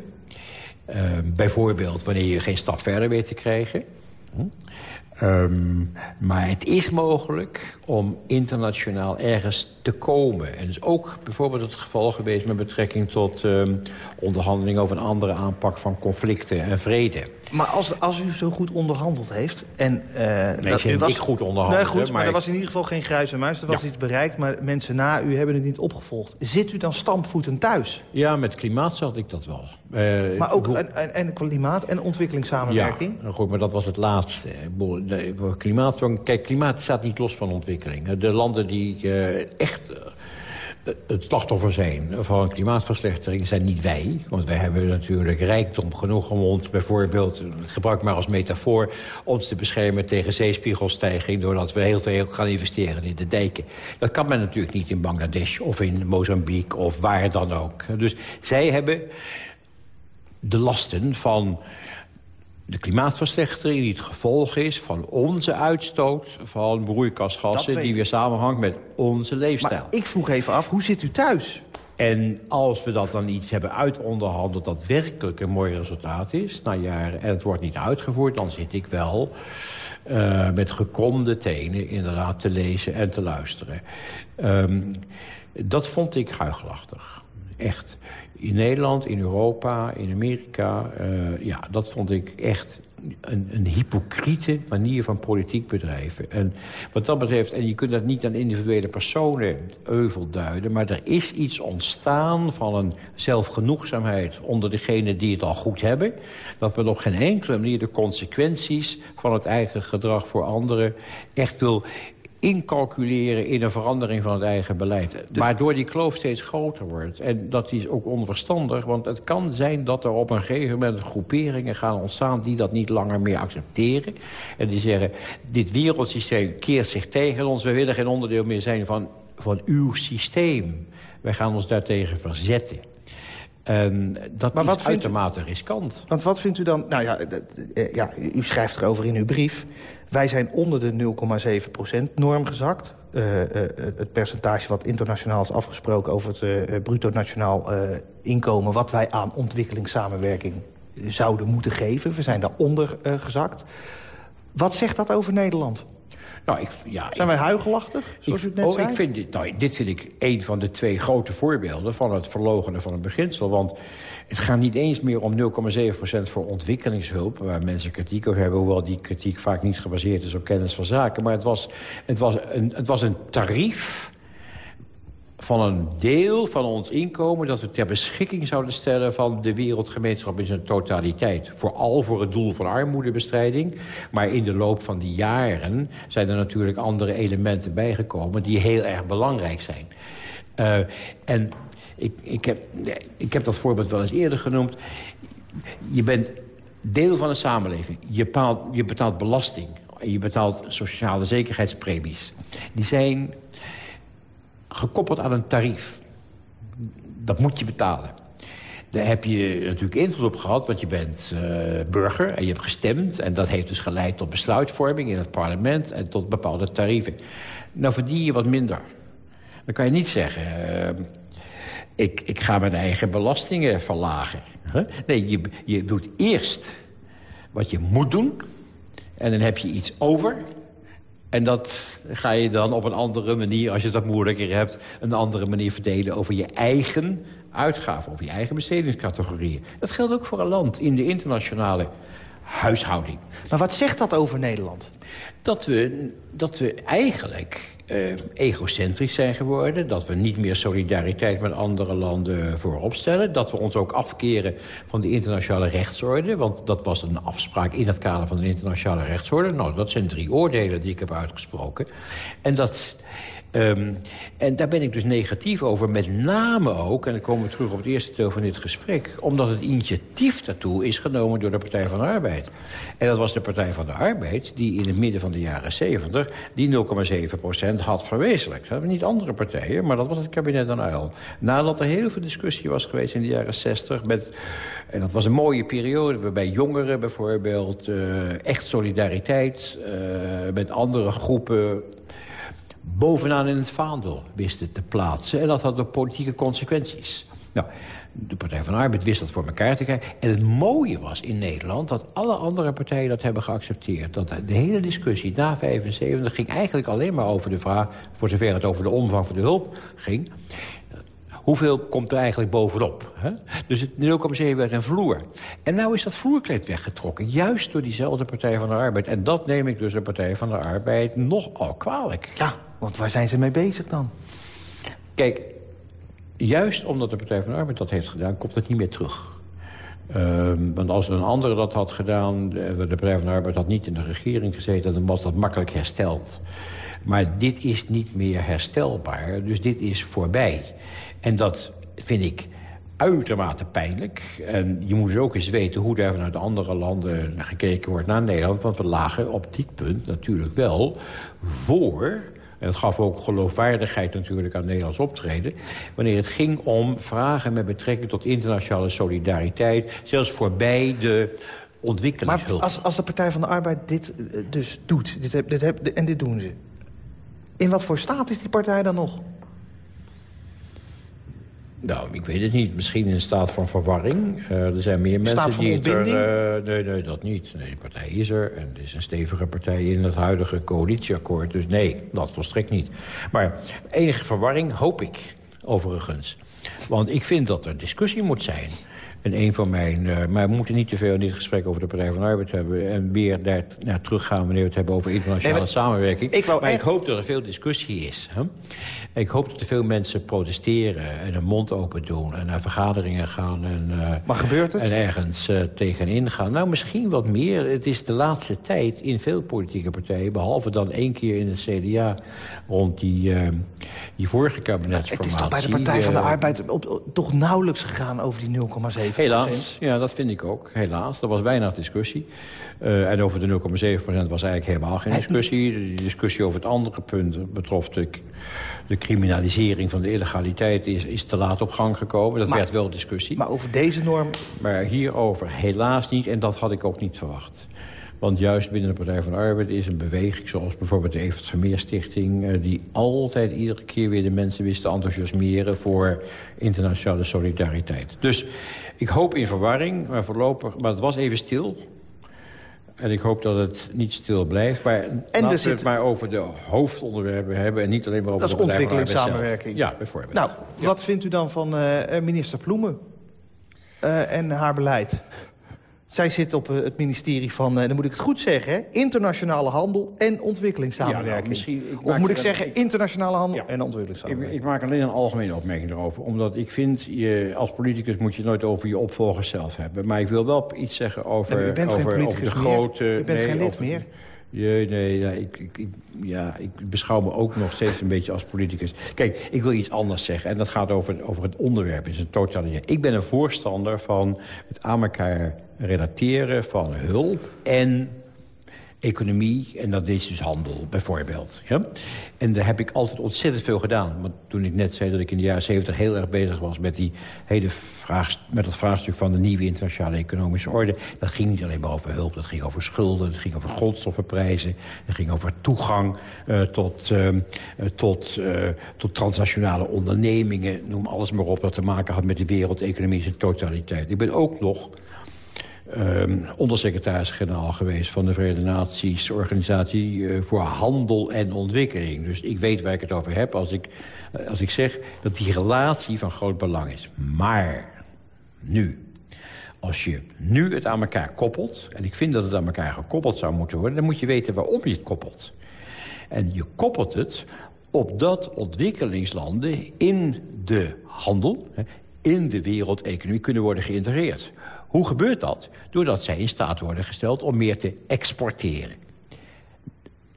Uh, bijvoorbeeld wanneer je geen stap verder weet te krijgen. Hm? Um, maar het is mogelijk om internationaal ergens te komen. En dat is ook bijvoorbeeld het geval geweest met betrekking tot um, onderhandelingen over een andere aanpak van conflicten en vrede. Maar als, als u zo goed onderhandeld heeft... En, uh, nee, dat, was, ik goed onderhandeld. Nee, goed, maar, maar er was in ieder geval geen grijze muis. Er was ja. iets bereikt, maar mensen na u hebben het niet opgevolgd. Zit u dan stampvoeten thuis? Ja, met klimaat zat ik dat wel. Uh, maar ook en, en, en, klimaat en ontwikkelingssamenwerking? Ja, goed, maar dat was het laatste. Klimaat, kijk, klimaat staat niet los van ontwikkeling. De landen die uh, echt het slachtoffer zijn van klimaatverslechtering zijn niet wij. Want wij hebben natuurlijk rijkdom genoeg om ons bijvoorbeeld... gebruik maar als metafoor, ons te beschermen tegen zeespiegelstijging... doordat we heel veel gaan investeren in de dijken. Dat kan men natuurlijk niet in Bangladesh of in Mozambique of waar dan ook. Dus zij hebben de lasten van de klimaatverslechtering die het gevolg is van onze uitstoot van broeikasgassen... die weer samenhangt met onze leefstijl. Maar ik vroeg even af, hoe zit u thuis? En als we dat dan iets hebben uitonderhandeld dat werkelijk een mooi resultaat is... na jaren en het wordt niet uitgevoerd, dan zit ik wel... Uh, met gekromde tenen inderdaad te lezen en te luisteren. Um, dat vond ik huigelachtig. Echt in Nederland, in Europa, in Amerika. Uh, ja, dat vond ik echt een, een hypocriete manier van politiek bedrijven. En wat dat betreft, en je kunt dat niet aan individuele personen euvel duiden... maar er is iets ontstaan van een zelfgenoegzaamheid onder degenen die het al goed hebben... dat men op geen enkele manier de consequenties van het eigen gedrag voor anderen... echt wil incalculeren in een verandering van het eigen beleid. Dus... Waardoor die kloof steeds groter wordt. En dat is ook onverstandig, want het kan zijn dat er op een gegeven moment groeperingen gaan ontstaan die dat niet langer meer accepteren. En die zeggen, dit wereldsysteem keert zich tegen ons, we willen geen onderdeel meer zijn van, van uw systeem. Wij gaan ons daartegen verzetten. En dat maar is uitermate u, riskant. Want wat vindt u dan... Nou ja, eh, ja, u schrijft erover in uw brief... Wij zijn onder de 0,7% norm gezakt. het percentage wat internationaal is afgesproken... over het bruto nationaal inkomen... wat wij aan ontwikkelingssamenwerking zouden moeten geven. We zijn daaronder gezakt. Wat zegt dat over Nederland? Nou, ik, ja, Zijn wij huigelachtig, zoals ik, u net oh, zei? Ik vind dit, nou, dit vind ik een van de twee grote voorbeelden... van het verlogenen van een beginsel. Want het gaat niet eens meer om 0,7% voor ontwikkelingshulp... waar mensen kritiek over hebben... hoewel die kritiek vaak niet gebaseerd is op kennis van zaken. Maar het was, het was, een, het was een tarief van een deel van ons inkomen... dat we ter beschikking zouden stellen van de wereldgemeenschap in zijn totaliteit. Vooral voor het doel van armoedebestrijding. Maar in de loop van die jaren zijn er natuurlijk andere elementen bijgekomen... die heel erg belangrijk zijn. Uh, en ik, ik, heb, ik heb dat voorbeeld wel eens eerder genoemd. Je bent deel van een samenleving. Je je betaalt belasting. Je betaalt sociale zekerheidspremies. Die zijn gekoppeld aan een tarief. Dat moet je betalen. Daar heb je natuurlijk invloed op gehad, want je bent uh, burger en je hebt gestemd. En dat heeft dus geleid tot besluitvorming in het parlement en tot bepaalde tarieven. Nou verdien je wat minder. Dan kan je niet zeggen, uh, ik, ik ga mijn eigen belastingen verlagen. Nee, je, je doet eerst wat je moet doen. En dan heb je iets over. En dat ga je dan op een andere manier, als je dat moeilijker hebt... een andere manier verdelen over je eigen uitgaven, over je eigen bestedingscategorieën. Dat geldt ook voor een land in de internationale huishouding. Maar wat zegt dat over Nederland? Dat we, dat we eigenlijk uh, egocentrisch zijn geworden. Dat we niet meer solidariteit met andere landen voorop stellen. Dat we ons ook afkeren van de internationale rechtsorde. Want dat was een afspraak in het kader van de internationale rechtsorde. Nou, dat zijn drie oordelen die ik heb uitgesproken. En dat... Um, en daar ben ik dus negatief over, met name ook... en dan komen we terug op het eerste deel van dit gesprek... omdat het initiatief daartoe is genomen door de Partij van de Arbeid. En dat was de Partij van de Arbeid die in het midden van de jaren 70... die 0,7% had verwezenlijkt. Dat niet andere partijen, maar dat was het kabinet aan Uil. Nadat er heel veel discussie was geweest in de jaren 60... Met, en dat was een mooie periode waarbij jongeren bijvoorbeeld... Uh, echt solidariteit uh, met andere groepen bovenaan in het vaandel wisten te plaatsen. En dat had ook politieke consequenties. Nou, de Partij van de Arbeid wist dat voor elkaar te krijgen. En het mooie was in Nederland dat alle andere partijen dat hebben geaccepteerd. Dat de hele discussie na 75 ging eigenlijk alleen maar over de vraag... voor zover het over de omvang van de hulp ging... Hoeveel komt er eigenlijk bovenop? Hè? Dus het 0,7 werd een vloer. En nou is dat vloerkleed weggetrokken. Juist door diezelfde Partij van de Arbeid. En dat neem ik dus de Partij van de Arbeid nogal kwalijk. Ja, want waar zijn ze mee bezig dan? Kijk, juist omdat de Partij van de Arbeid dat heeft gedaan... komt het niet meer terug. Uh, want als een andere dat had gedaan... de Partij van de Arbeid had niet in de regering gezeten... dan was dat makkelijk hersteld. Maar dit is niet meer herstelbaar, dus dit is voorbij. En dat vind ik uitermate pijnlijk. En je moet dus ook eens weten hoe daar vanuit andere landen gekeken wordt naar Nederland. Want we lagen op dit punt natuurlijk wel voor... En dat gaf ook geloofwaardigheid natuurlijk aan Nederlands optreden... wanneer het ging om vragen met betrekking tot internationale solidariteit... zelfs voorbij de ontwikkelingshulp. Maar als, als de Partij van de Arbeid dit dus doet, dit heb, dit heb, en dit doen ze... in wat voor staat is die partij dan nog? Nou, ik weet het niet. Misschien in een staat van verwarring. Uh, er zijn meer staat mensen die ontbinding? er... Uh, nee, nee, dat niet. Nee, de partij is er. En het is een stevige partij in het huidige coalitieakkoord. Dus nee, dat volstrekt niet. Maar enige verwarring hoop ik, overigens. Want ik vind dat er discussie moet zijn. En een van mijn... Uh, maar we moeten niet te veel in dit gesprek over de Partij van de Arbeid hebben... en weer daar naar teruggaan wanneer we het hebben over internationale Nee, maar samenwerking. ik maar echt- ik hoop dat er veel discussie is. Hè? Ik hoop dat er veel mensen protesteren en hun mond open doen... en naar vergaderingen gaan en, eh, Maar gebeurt het? en ergens eh, tegenin gaan. Nou, misschien wat meer. Het is de laatste tijd in veel politieke partijen... behalve dan één keer in het CDA rond die, eh, die vorige kabinetsformatie. Het is toch bij de Partij van de eh, Arbeid op, op- toch nauwelijks gegaan over die 0,7 Helaas, ja, dat vind ik ook. Helaas, er was weinig discussie. Eh, en over de 0,7% was eigenlijk helemaal geen discussie. De discussie over het andere punt betrof de, de criminalisering van de illegaliteit... is, is te laat op gang gekomen. Dat Maar- werd wel discussie. Maar over deze norm... Maar hierover helaas niet, en dat had ik ook niet verwacht. Want juist binnen de Partij van de Arbeid is een beweging... zoals bijvoorbeeld de Evert Vermeer Stichting... Eh, die altijd iedere keer weer de mensen wist te enthousiasmeren... voor internationale solidariteit. Dus ik hoop in verwarring, maar voorlopig... maar het was even stil... En ik hoop dat het niet stil blijft. Maar en laten we het maar over de hoofdonderwerpen hebben... en niet alleen maar over dat de ontwikkelingssamenwerking. Ja, bijvoorbeeld. Nou, wat vindt u dan van uh, minister Ploemen uh, en haar beleid? Zij zit op het ministerie van, dan moet ik het goed zeggen... Hè? internationale handel en ontwikkelingssamenwerking. Ja, nou, of moet ik zeggen internationale handel en ontwikkelingssamenwerking? Ik, ik, maak alleen een algemene opmerking erover. Omdat ik vind, je, als politicus moet je nooit over je opvolgers zelf hebben. Maar ik wil wel iets zeggen over, nee, over, over de grote... Je bent nee, geen lid meer. Nee, nee ja, ik, ja, ik beschouw me ook nog steeds een beetje als politicus. Kijk, ik wil iets anders zeggen. En dat gaat over, over het onderwerp in zijn totaliteit. Ik ben een voorstander van het aan elkaar relateren van hulp en economie en dat is dus handel, bijvoorbeeld. Ja? En daar heb ik altijd ontzettend veel gedaan. Want toen ik net zei dat ik in de jaren zeventig heel erg bezig was... met, die hele vraag, met dat vraagstuk van de nieuwe internationale economische orde... dat ging niet alleen maar over hulp, dat ging over schulden... dat ging over grondstoffenprijzen, dat ging over toegang uh, tot, uh, tot, uh, tot transnationale ondernemingen... noem alles maar op, dat te maken had met de wereldeconomische totaliteit. Ik ben ook nog Um, ondersecretaris-generaal geweest van de Verenigde Naties... Organisatie uh, voor Handel en Ontwikkeling. Dus ik weet waar ik het over heb als ik, uh, als ik zeg dat die relatie van groot belang is. Maar nu, als je nu het aan elkaar koppelt... en ik vind dat het aan elkaar gekoppeld zou moeten worden... dan moet je weten waarom je het koppelt. En je koppelt het op dat ontwikkelingslanden in de handel... in de wereldeconomie kunnen worden geïntegreerd. Hoe gebeurt dat? Doordat zij in staat worden gesteld om meer te exporteren.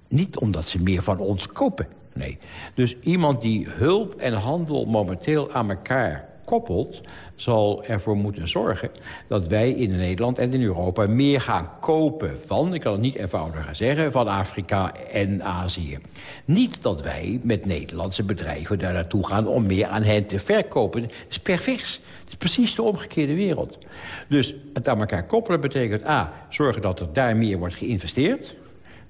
Niet omdat ze meer van ons kopen. Nee. Dus iemand die hulp en handel momenteel aan elkaar koppelt... zal ervoor moeten zorgen dat wij in Nederland en in Europa... meer gaan kopen van, ik kan het niet eenvoudiger zeggen... van Afrika en Azië. Niet dat wij met Nederlandse bedrijven daar naartoe gaan... om meer aan hen te verkopen. Dat is pervers. Is precies de omgekeerde wereld. Dus het aan elkaar koppelen betekent... A, zorgen dat er daar meer wordt geïnvesteerd...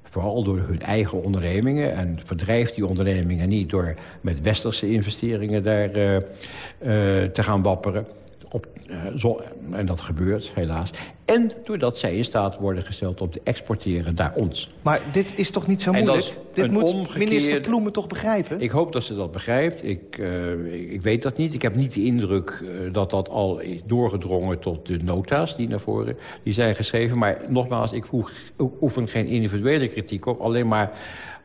Vooral door hun eigen ondernemingen. En verdrijft die ondernemingen niet door met westerse investeringen daar uh, uh, te gaan wapperen. Op, uh, zo, en dat gebeurt, helaas. En doordat zij in staat worden gesteld om te exporteren naar ons. Maar dit is toch niet zo moeilijk? Dit moet omgekeerde... minister Ploemen toch begrijpen? Ik hoop dat ze dat begrijpt. Ik, uh, ik weet dat niet. Ik heb niet de indruk uh, dat dat al is doorgedrongen tot de nota's die naar voren die zijn geschreven. Maar nogmaals, ik oefen geen individuele kritiek op. Alleen maar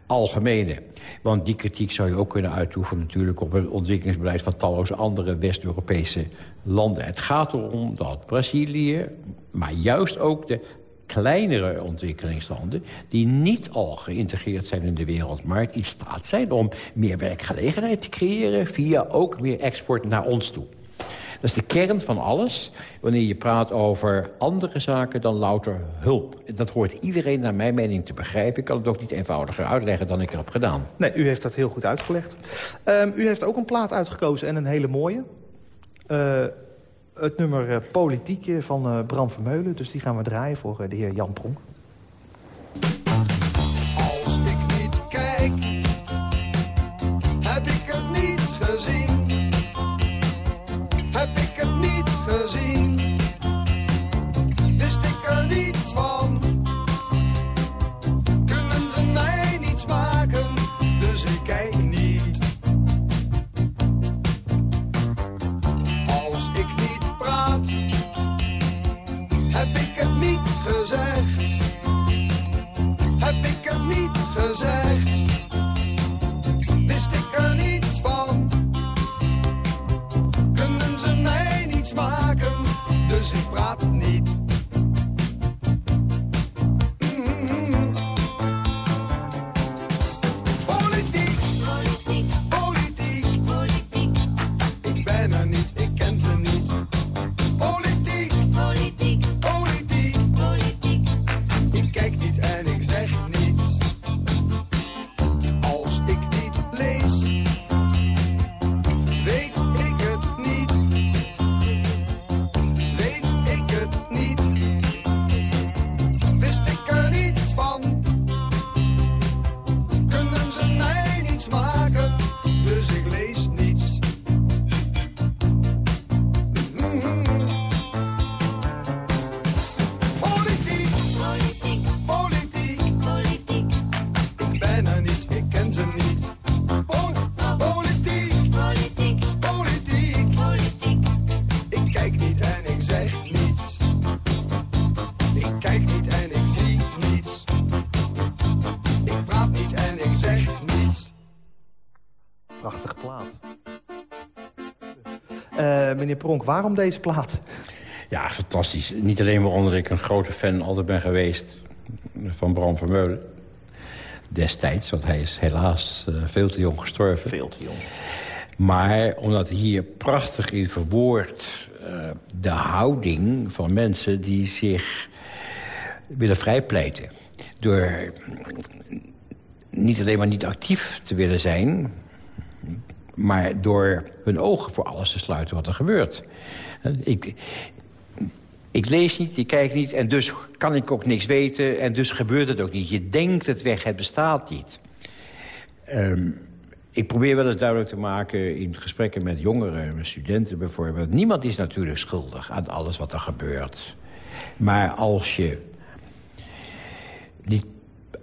algemene. Want die kritiek zou je ook kunnen uitoefenen natuurlijk... op het ontwikkelingsbeleid van talloze andere West-Europese landen. Het gaat erom dat Brazilië, maar juist ook de kleinere ontwikkelingslanden... die niet al geïntegreerd zijn in de wereldmarkt... in staat zijn om meer werkgelegenheid te creëren... via ook meer export naar ons toe. Dat is de kern van alles wanneer je praat over andere zaken dan louter hulp. Dat hoort iedereen naar mijn mening te begrijpen. Ik kan het ook niet eenvoudiger uitleggen dan ik er heb gedaan. Nee, u heeft dat heel goed uitgelegd. Um, u heeft ook een plaat uitgekozen en een hele mooie. Uh, het nummer uh, Politiek van uh, Bram Vermeulen. Dus die gaan we draaien voor de heer Jan Pronk. heb ik niet gezegd. Meneer Pronk, waarom deze plaat? Ja, fantastisch. Niet alleen waaronder ik een grote fan altijd ben geweest van Bram Vermeulen. Destijds, want hij is helaas uh, veel te jong gestorven. Veel te jong. Maar omdat hier prachtig in verwoord uh, de houding van mensen die zich willen vrijpleiten. Door niet alleen maar niet actief te willen zijn... maar door hun ogen voor alles te sluiten wat er gebeurt. Ik, ik lees niet, ik kijk niet en dus kan ik ook niks weten... en dus gebeurt het ook niet. Je denkt het weg, het bestaat niet. Um, ik probeer wel eens duidelijk te maken in gesprekken met jongeren... studenten bijvoorbeeld... niemand is natuurlijk schuldig aan alles wat er gebeurt. Maar als je niet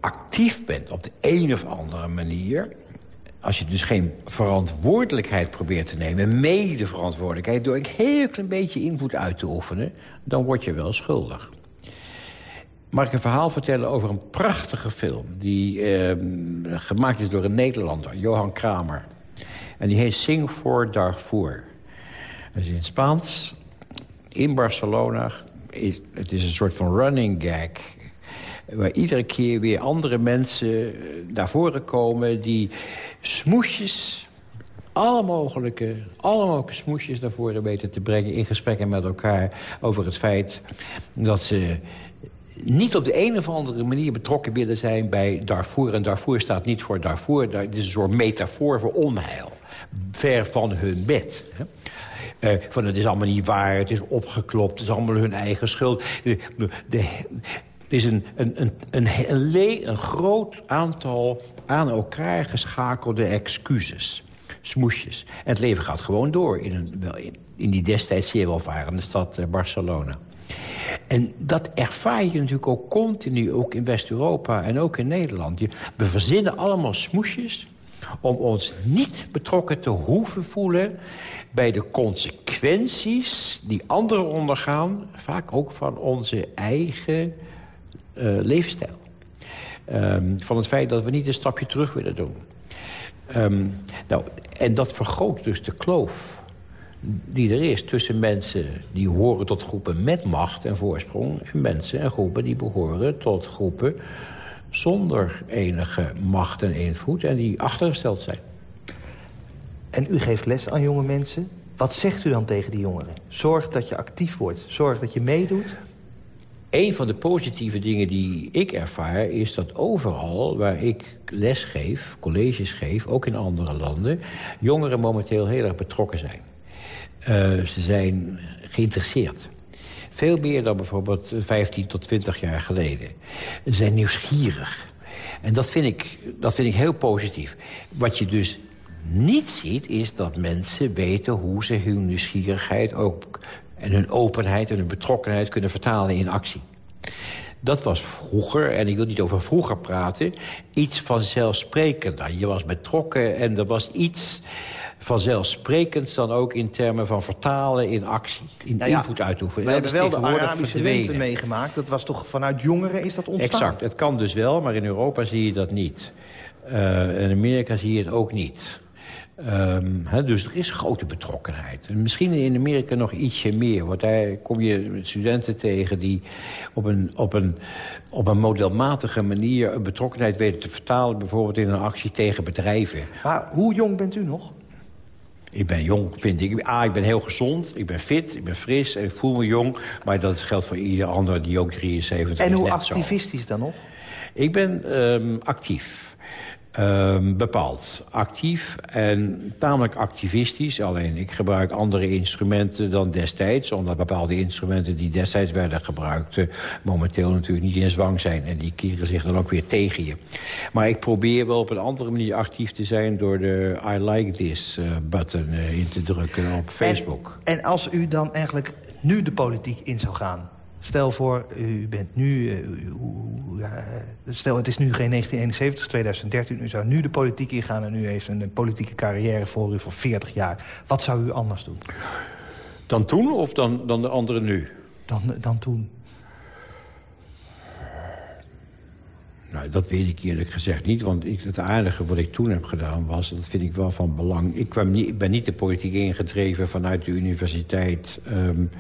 actief bent op de een of andere manier... als je dus geen verantwoordelijkheid probeert te nemen... medeverantwoordelijkheid door een heel klein beetje invloed uit te oefenen... dan word je wel schuldig. Mag ik een verhaal vertellen over een prachtige film... die eh, gemaakt is door een Nederlander, Johan Kramer. En die heet Sing for Darfur. Dat is in het Spaans, in Barcelona. Het is een soort van running gag waar iedere keer weer andere mensen eh, naar voren komen... die smoesjes, alle mogelijke, alle mogelijke smoesjes naar voren weten te brengen... in gesprekken met elkaar over het feit dat ze niet op de een of andere manier betrokken willen zijn bij Darfur. En Darfur staat niet voor Darfur. Het is een soort metafoor voor onheil. Ver van hun bed. Uh, van het is allemaal niet waar, het is opgeklopt, het is allemaal hun eigen schuld. De, de, is een, een, een, een, een, groot aantal aan elkaar geschakelde excuses. Smoesjes. En het leven gaat gewoon door in, een, wel in, in die destijds zeer welvarende stad eh, Barcelona. En dat ervaar je natuurlijk ook continu, ook in West-Europa en ook in Nederland. We verzinnen allemaal smoesjes om ons niet betrokken te hoeven voelen... bij de consequenties die anderen ondergaan... vaak ook van onze eigen levensstijl. Um, van het feit dat we niet een stapje terug willen doen. Um, nou, en dat vergroot dus de kloof die er is tussen mensen die horen tot groepen met macht en voorsprong... en mensen en groepen die behoren tot groepen zonder enige macht en invloed... en die achtergesteld zijn. En u geeft les aan jonge mensen. Wat zegt u dan tegen die jongeren? Zorg dat je actief wordt. Zorg dat je meedoet. Een van de positieve dingen die ik ervaar... is dat overal waar ik les geef, colleges geef... ook in andere landen, jongeren momenteel heel erg betrokken zijn. Uh, ze zijn geïnteresseerd. Veel meer dan bijvoorbeeld 15 tot 20 jaar geleden. Ze zijn nieuwsgierig. En dat vind, ik, dat vind ik heel positief. Wat je dus niet ziet, is dat mensen weten hoe ze hun nieuwsgierigheid ook en hun openheid en hun betrokkenheid kunnen vertalen in actie. Dat was vroeger, en ik wil niet over vroeger praten... iets vanzelfsprekender. Je was betrokken en er was iets vanzelfsprekends... dan ook in termen van vertalen in actie, in nou ja, input uitoefenen. We hebben wel de Arabische lente meegemaakt. Dat was toch vanuit jongeren is dat ontstaan? Exact, het kan dus wel, maar in Europa zie je dat niet. Uh, in Amerika zie je het ook niet. Um, dus er is grote betrokkenheid. misschien in Amerika nog ietsje meer. Want daar kom je studenten tegen die op een, op een, op een modelmatige manier... een betrokkenheid weten te vertalen... bijvoorbeeld in een actie tegen bedrijven. Maar hoe jong bent u nog? Ik ben jong, vind ik. A, ik ben heel gezond, ik ben fit, ik ben fris en ik voel me jong. Maar dat geldt voor ieder ander die ook 73 is. En hoe activistisch dan nog? Ik ben um, actief. Um, bepaald actief en tamelijk activistisch. Alleen ik gebruik andere instrumenten dan destijds... omdat bepaalde instrumenten die destijds werden gebruikt... Uh, momenteel natuurlijk niet in zwang zijn. En die keren zich dan ook weer tegen je. Maar ik probeer wel op een andere manier actief te zijn... door de I like this uh, button uh, in te drukken op Facebook. En, en als u dan eigenlijk nu de politiek in zou gaan... Stel voor, u bent nu... Uh, uh, stel, het is nu geen 1971, 2013. U zou nu de politiek ingaan en u heeft een, een, politieke carrière voor u voor 40 jaar. Wat zou u anders doen? Dan toen of dan, dan de anderen nu? Dan, dan toen. Nou, dat weet ik eerlijk gezegd niet. Want ik, het aardige wat ik toen heb gedaan was... dat vind ik wel van belang... ik, kwam niet, ik ben niet de politiek ingedreven vanuit de universiteit... Um,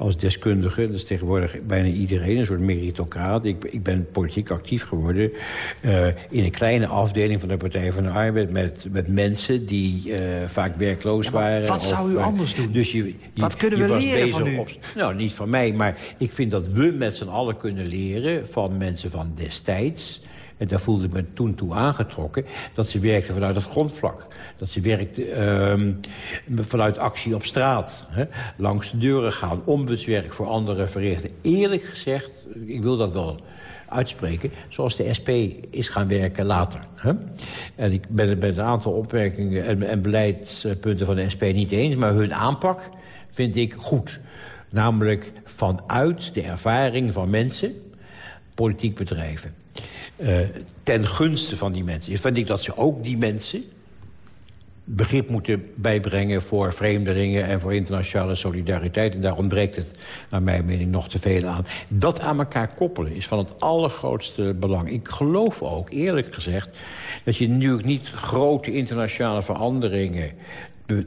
als deskundige. Dat is tegenwoordig bijna iedereen, een soort meritocraat. Ik, ik ben politiek actief geworden uh, in een kleine afdeling van de Partij van de Arbeid... met, met mensen die uh, vaak werkloos ja, waren. Wat zou u of, anders doen? Dus je, je, wat kunnen we leren van u? Op, nou, niet van mij, maar ik vind dat we met z'n allen kunnen leren... van mensen van destijds... En daar voelde ik me toen toe aangetrokken... dat ze werkten vanuit het grondvlak. Dat ze werkten um, vanuit actie op straat. Hè? Langs de deuren gaan, ombudswerk voor anderen verrichten. Eerlijk gezegd, ik wil dat wel uitspreken... zoals de SP is gaan werken later. Hè? En ik ben het met een aantal opmerkingen en, en beleidspunten van de SP niet eens... maar hun aanpak vind ik goed. Namelijk vanuit de ervaring van mensen politiek bedrijven. Uh, ten gunste van die mensen. Vind ik dat ze ook die mensen begrip moeten bijbrengen voor vreemdelingen... en voor internationale solidariteit. En daar ontbreekt het, naar mijn mening, nog te veel aan. Dat aan elkaar koppelen is van het allergrootste belang. Ik geloof ook, eerlijk gezegd, dat je nu niet grote internationale veranderingen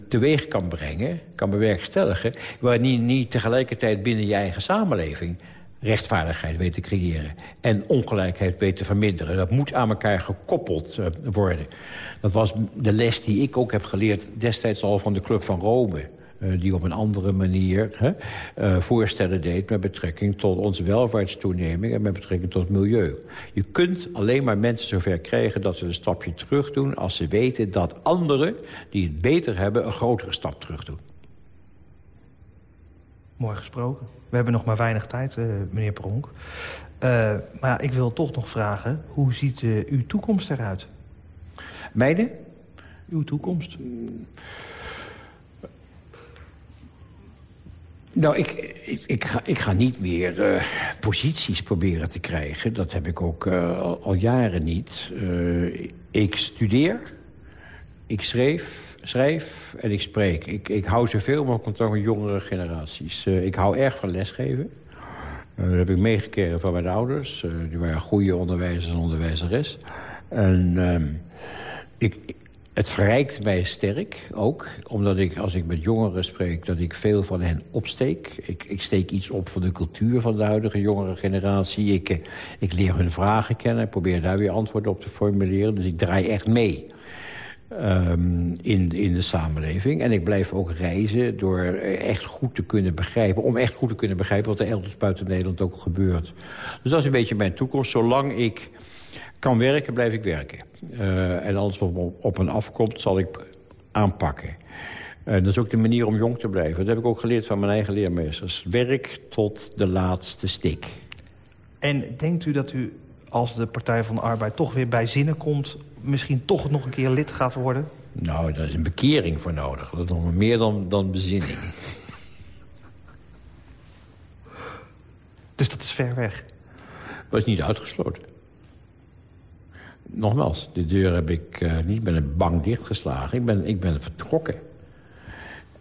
teweeg kan brengen, kan bewerkstelligen... waar niet, niet tegelijkertijd binnen je eigen samenleving rechtvaardigheid weet te creëren. En ongelijkheid weet te verminderen. Dat moet aan elkaar gekoppeld uh, worden. Dat was de les die ik ook heb geleerd destijds al van de Club van Rome. Uh, die op een andere manier hè, uh, voorstellen deed... met betrekking tot onze welvaartstoeneming en met betrekking tot het milieu. Je kunt alleen maar mensen zover krijgen dat ze een stapje terug doen... als ze weten dat anderen die het beter hebben... een grotere stap terug doen. Mooi gesproken. We hebben nog maar weinig tijd, uh, meneer Pronk. Uh, maar ja, ik wil toch nog vragen, hoe ziet uh, uw toekomst eruit? Mijne? Uw toekomst. Nou, ik, ik, ik, ga, ik ga niet meer uh, posities proberen te krijgen. Dat heb ik ook al, jaren niet. Ik studeer, ik schreef, schrijf en ik spreek. Ik, ik hou zoveel mogelijk contact met jongere generaties. ik hou erg van lesgeven. dat heb ik meegekregen van mijn ouders. die waren goede onderwijzers en onderwijzeres. En ehm, ik, het verrijkt mij sterk ook, omdat ik, als ik met jongeren spreek... dat ik veel van hen opsteek. Ik, ik steek iets op van de cultuur van de huidige jongere generatie. Ik, eh, ik leer hun vragen kennen, probeer daar weer antwoorden op te formuleren. Dus ik draai echt mee um, in, in de samenleving. En ik blijf ook reizen door echt goed te kunnen begrijpen... om echt goed te kunnen begrijpen wat er elders buiten Nederland ook gebeurt. Dus dat is een beetje mijn toekomst. Zolang ik kan werken, blijf ik werken. Uh, en alles wat op, een afkomt, zal ik aanpakken. Dat is ook de manier om jong te blijven. Dat heb ik ook geleerd van mijn eigen leermeesters. Werk tot de laatste stik. En denkt u dat u, als de Partij van de Arbeid toch weer bij zinnen komt... misschien toch nog een keer lid gaat worden? Nou, daar is een bekering voor nodig. Dat is nog meer dan, dan bezinning. dus dat is ver weg? Dat is niet uitgesloten nogmaals, de deur heb ik uh, niet met een bang dichtgeslagen. Ik ben, ik ben vertrokken.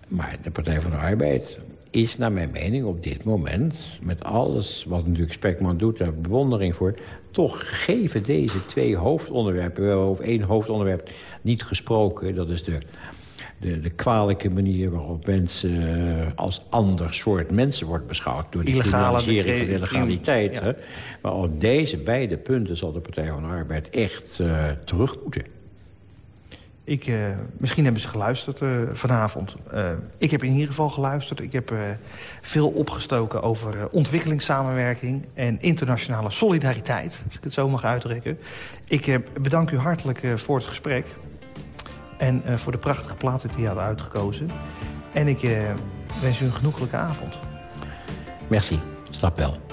Maar de Partij van de Arbeid is naar mijn mening op dit moment... met alles wat natuurlijk Spekman doet, daar bewondering voor... toch gegeven deze twee hoofdonderwerpen... we hebben over één hoofdonderwerp niet gesproken... dat is de de, de kwalijke manier waarop mensen uh, als ander soort mensen wordt beschouwd... door de criminalisering van illegaliteit. Ja. Maar op deze beide punten zal de Partij van de Arbeid echt uh, terug moeten. Ik, uh, misschien hebben ze geluisterd uh, vanavond. Uh, ik heb in ieder geval geluisterd. Ik heb veel opgestoken over ontwikkelingssamenwerking... en internationale solidariteit, als ik het zo mag uitdrukken. Ik bedank u hartelijk voor het gesprek. En voor de prachtige platen die je had uitgekozen. En ik wens u een genoeglijke avond. Merci. Slap wel.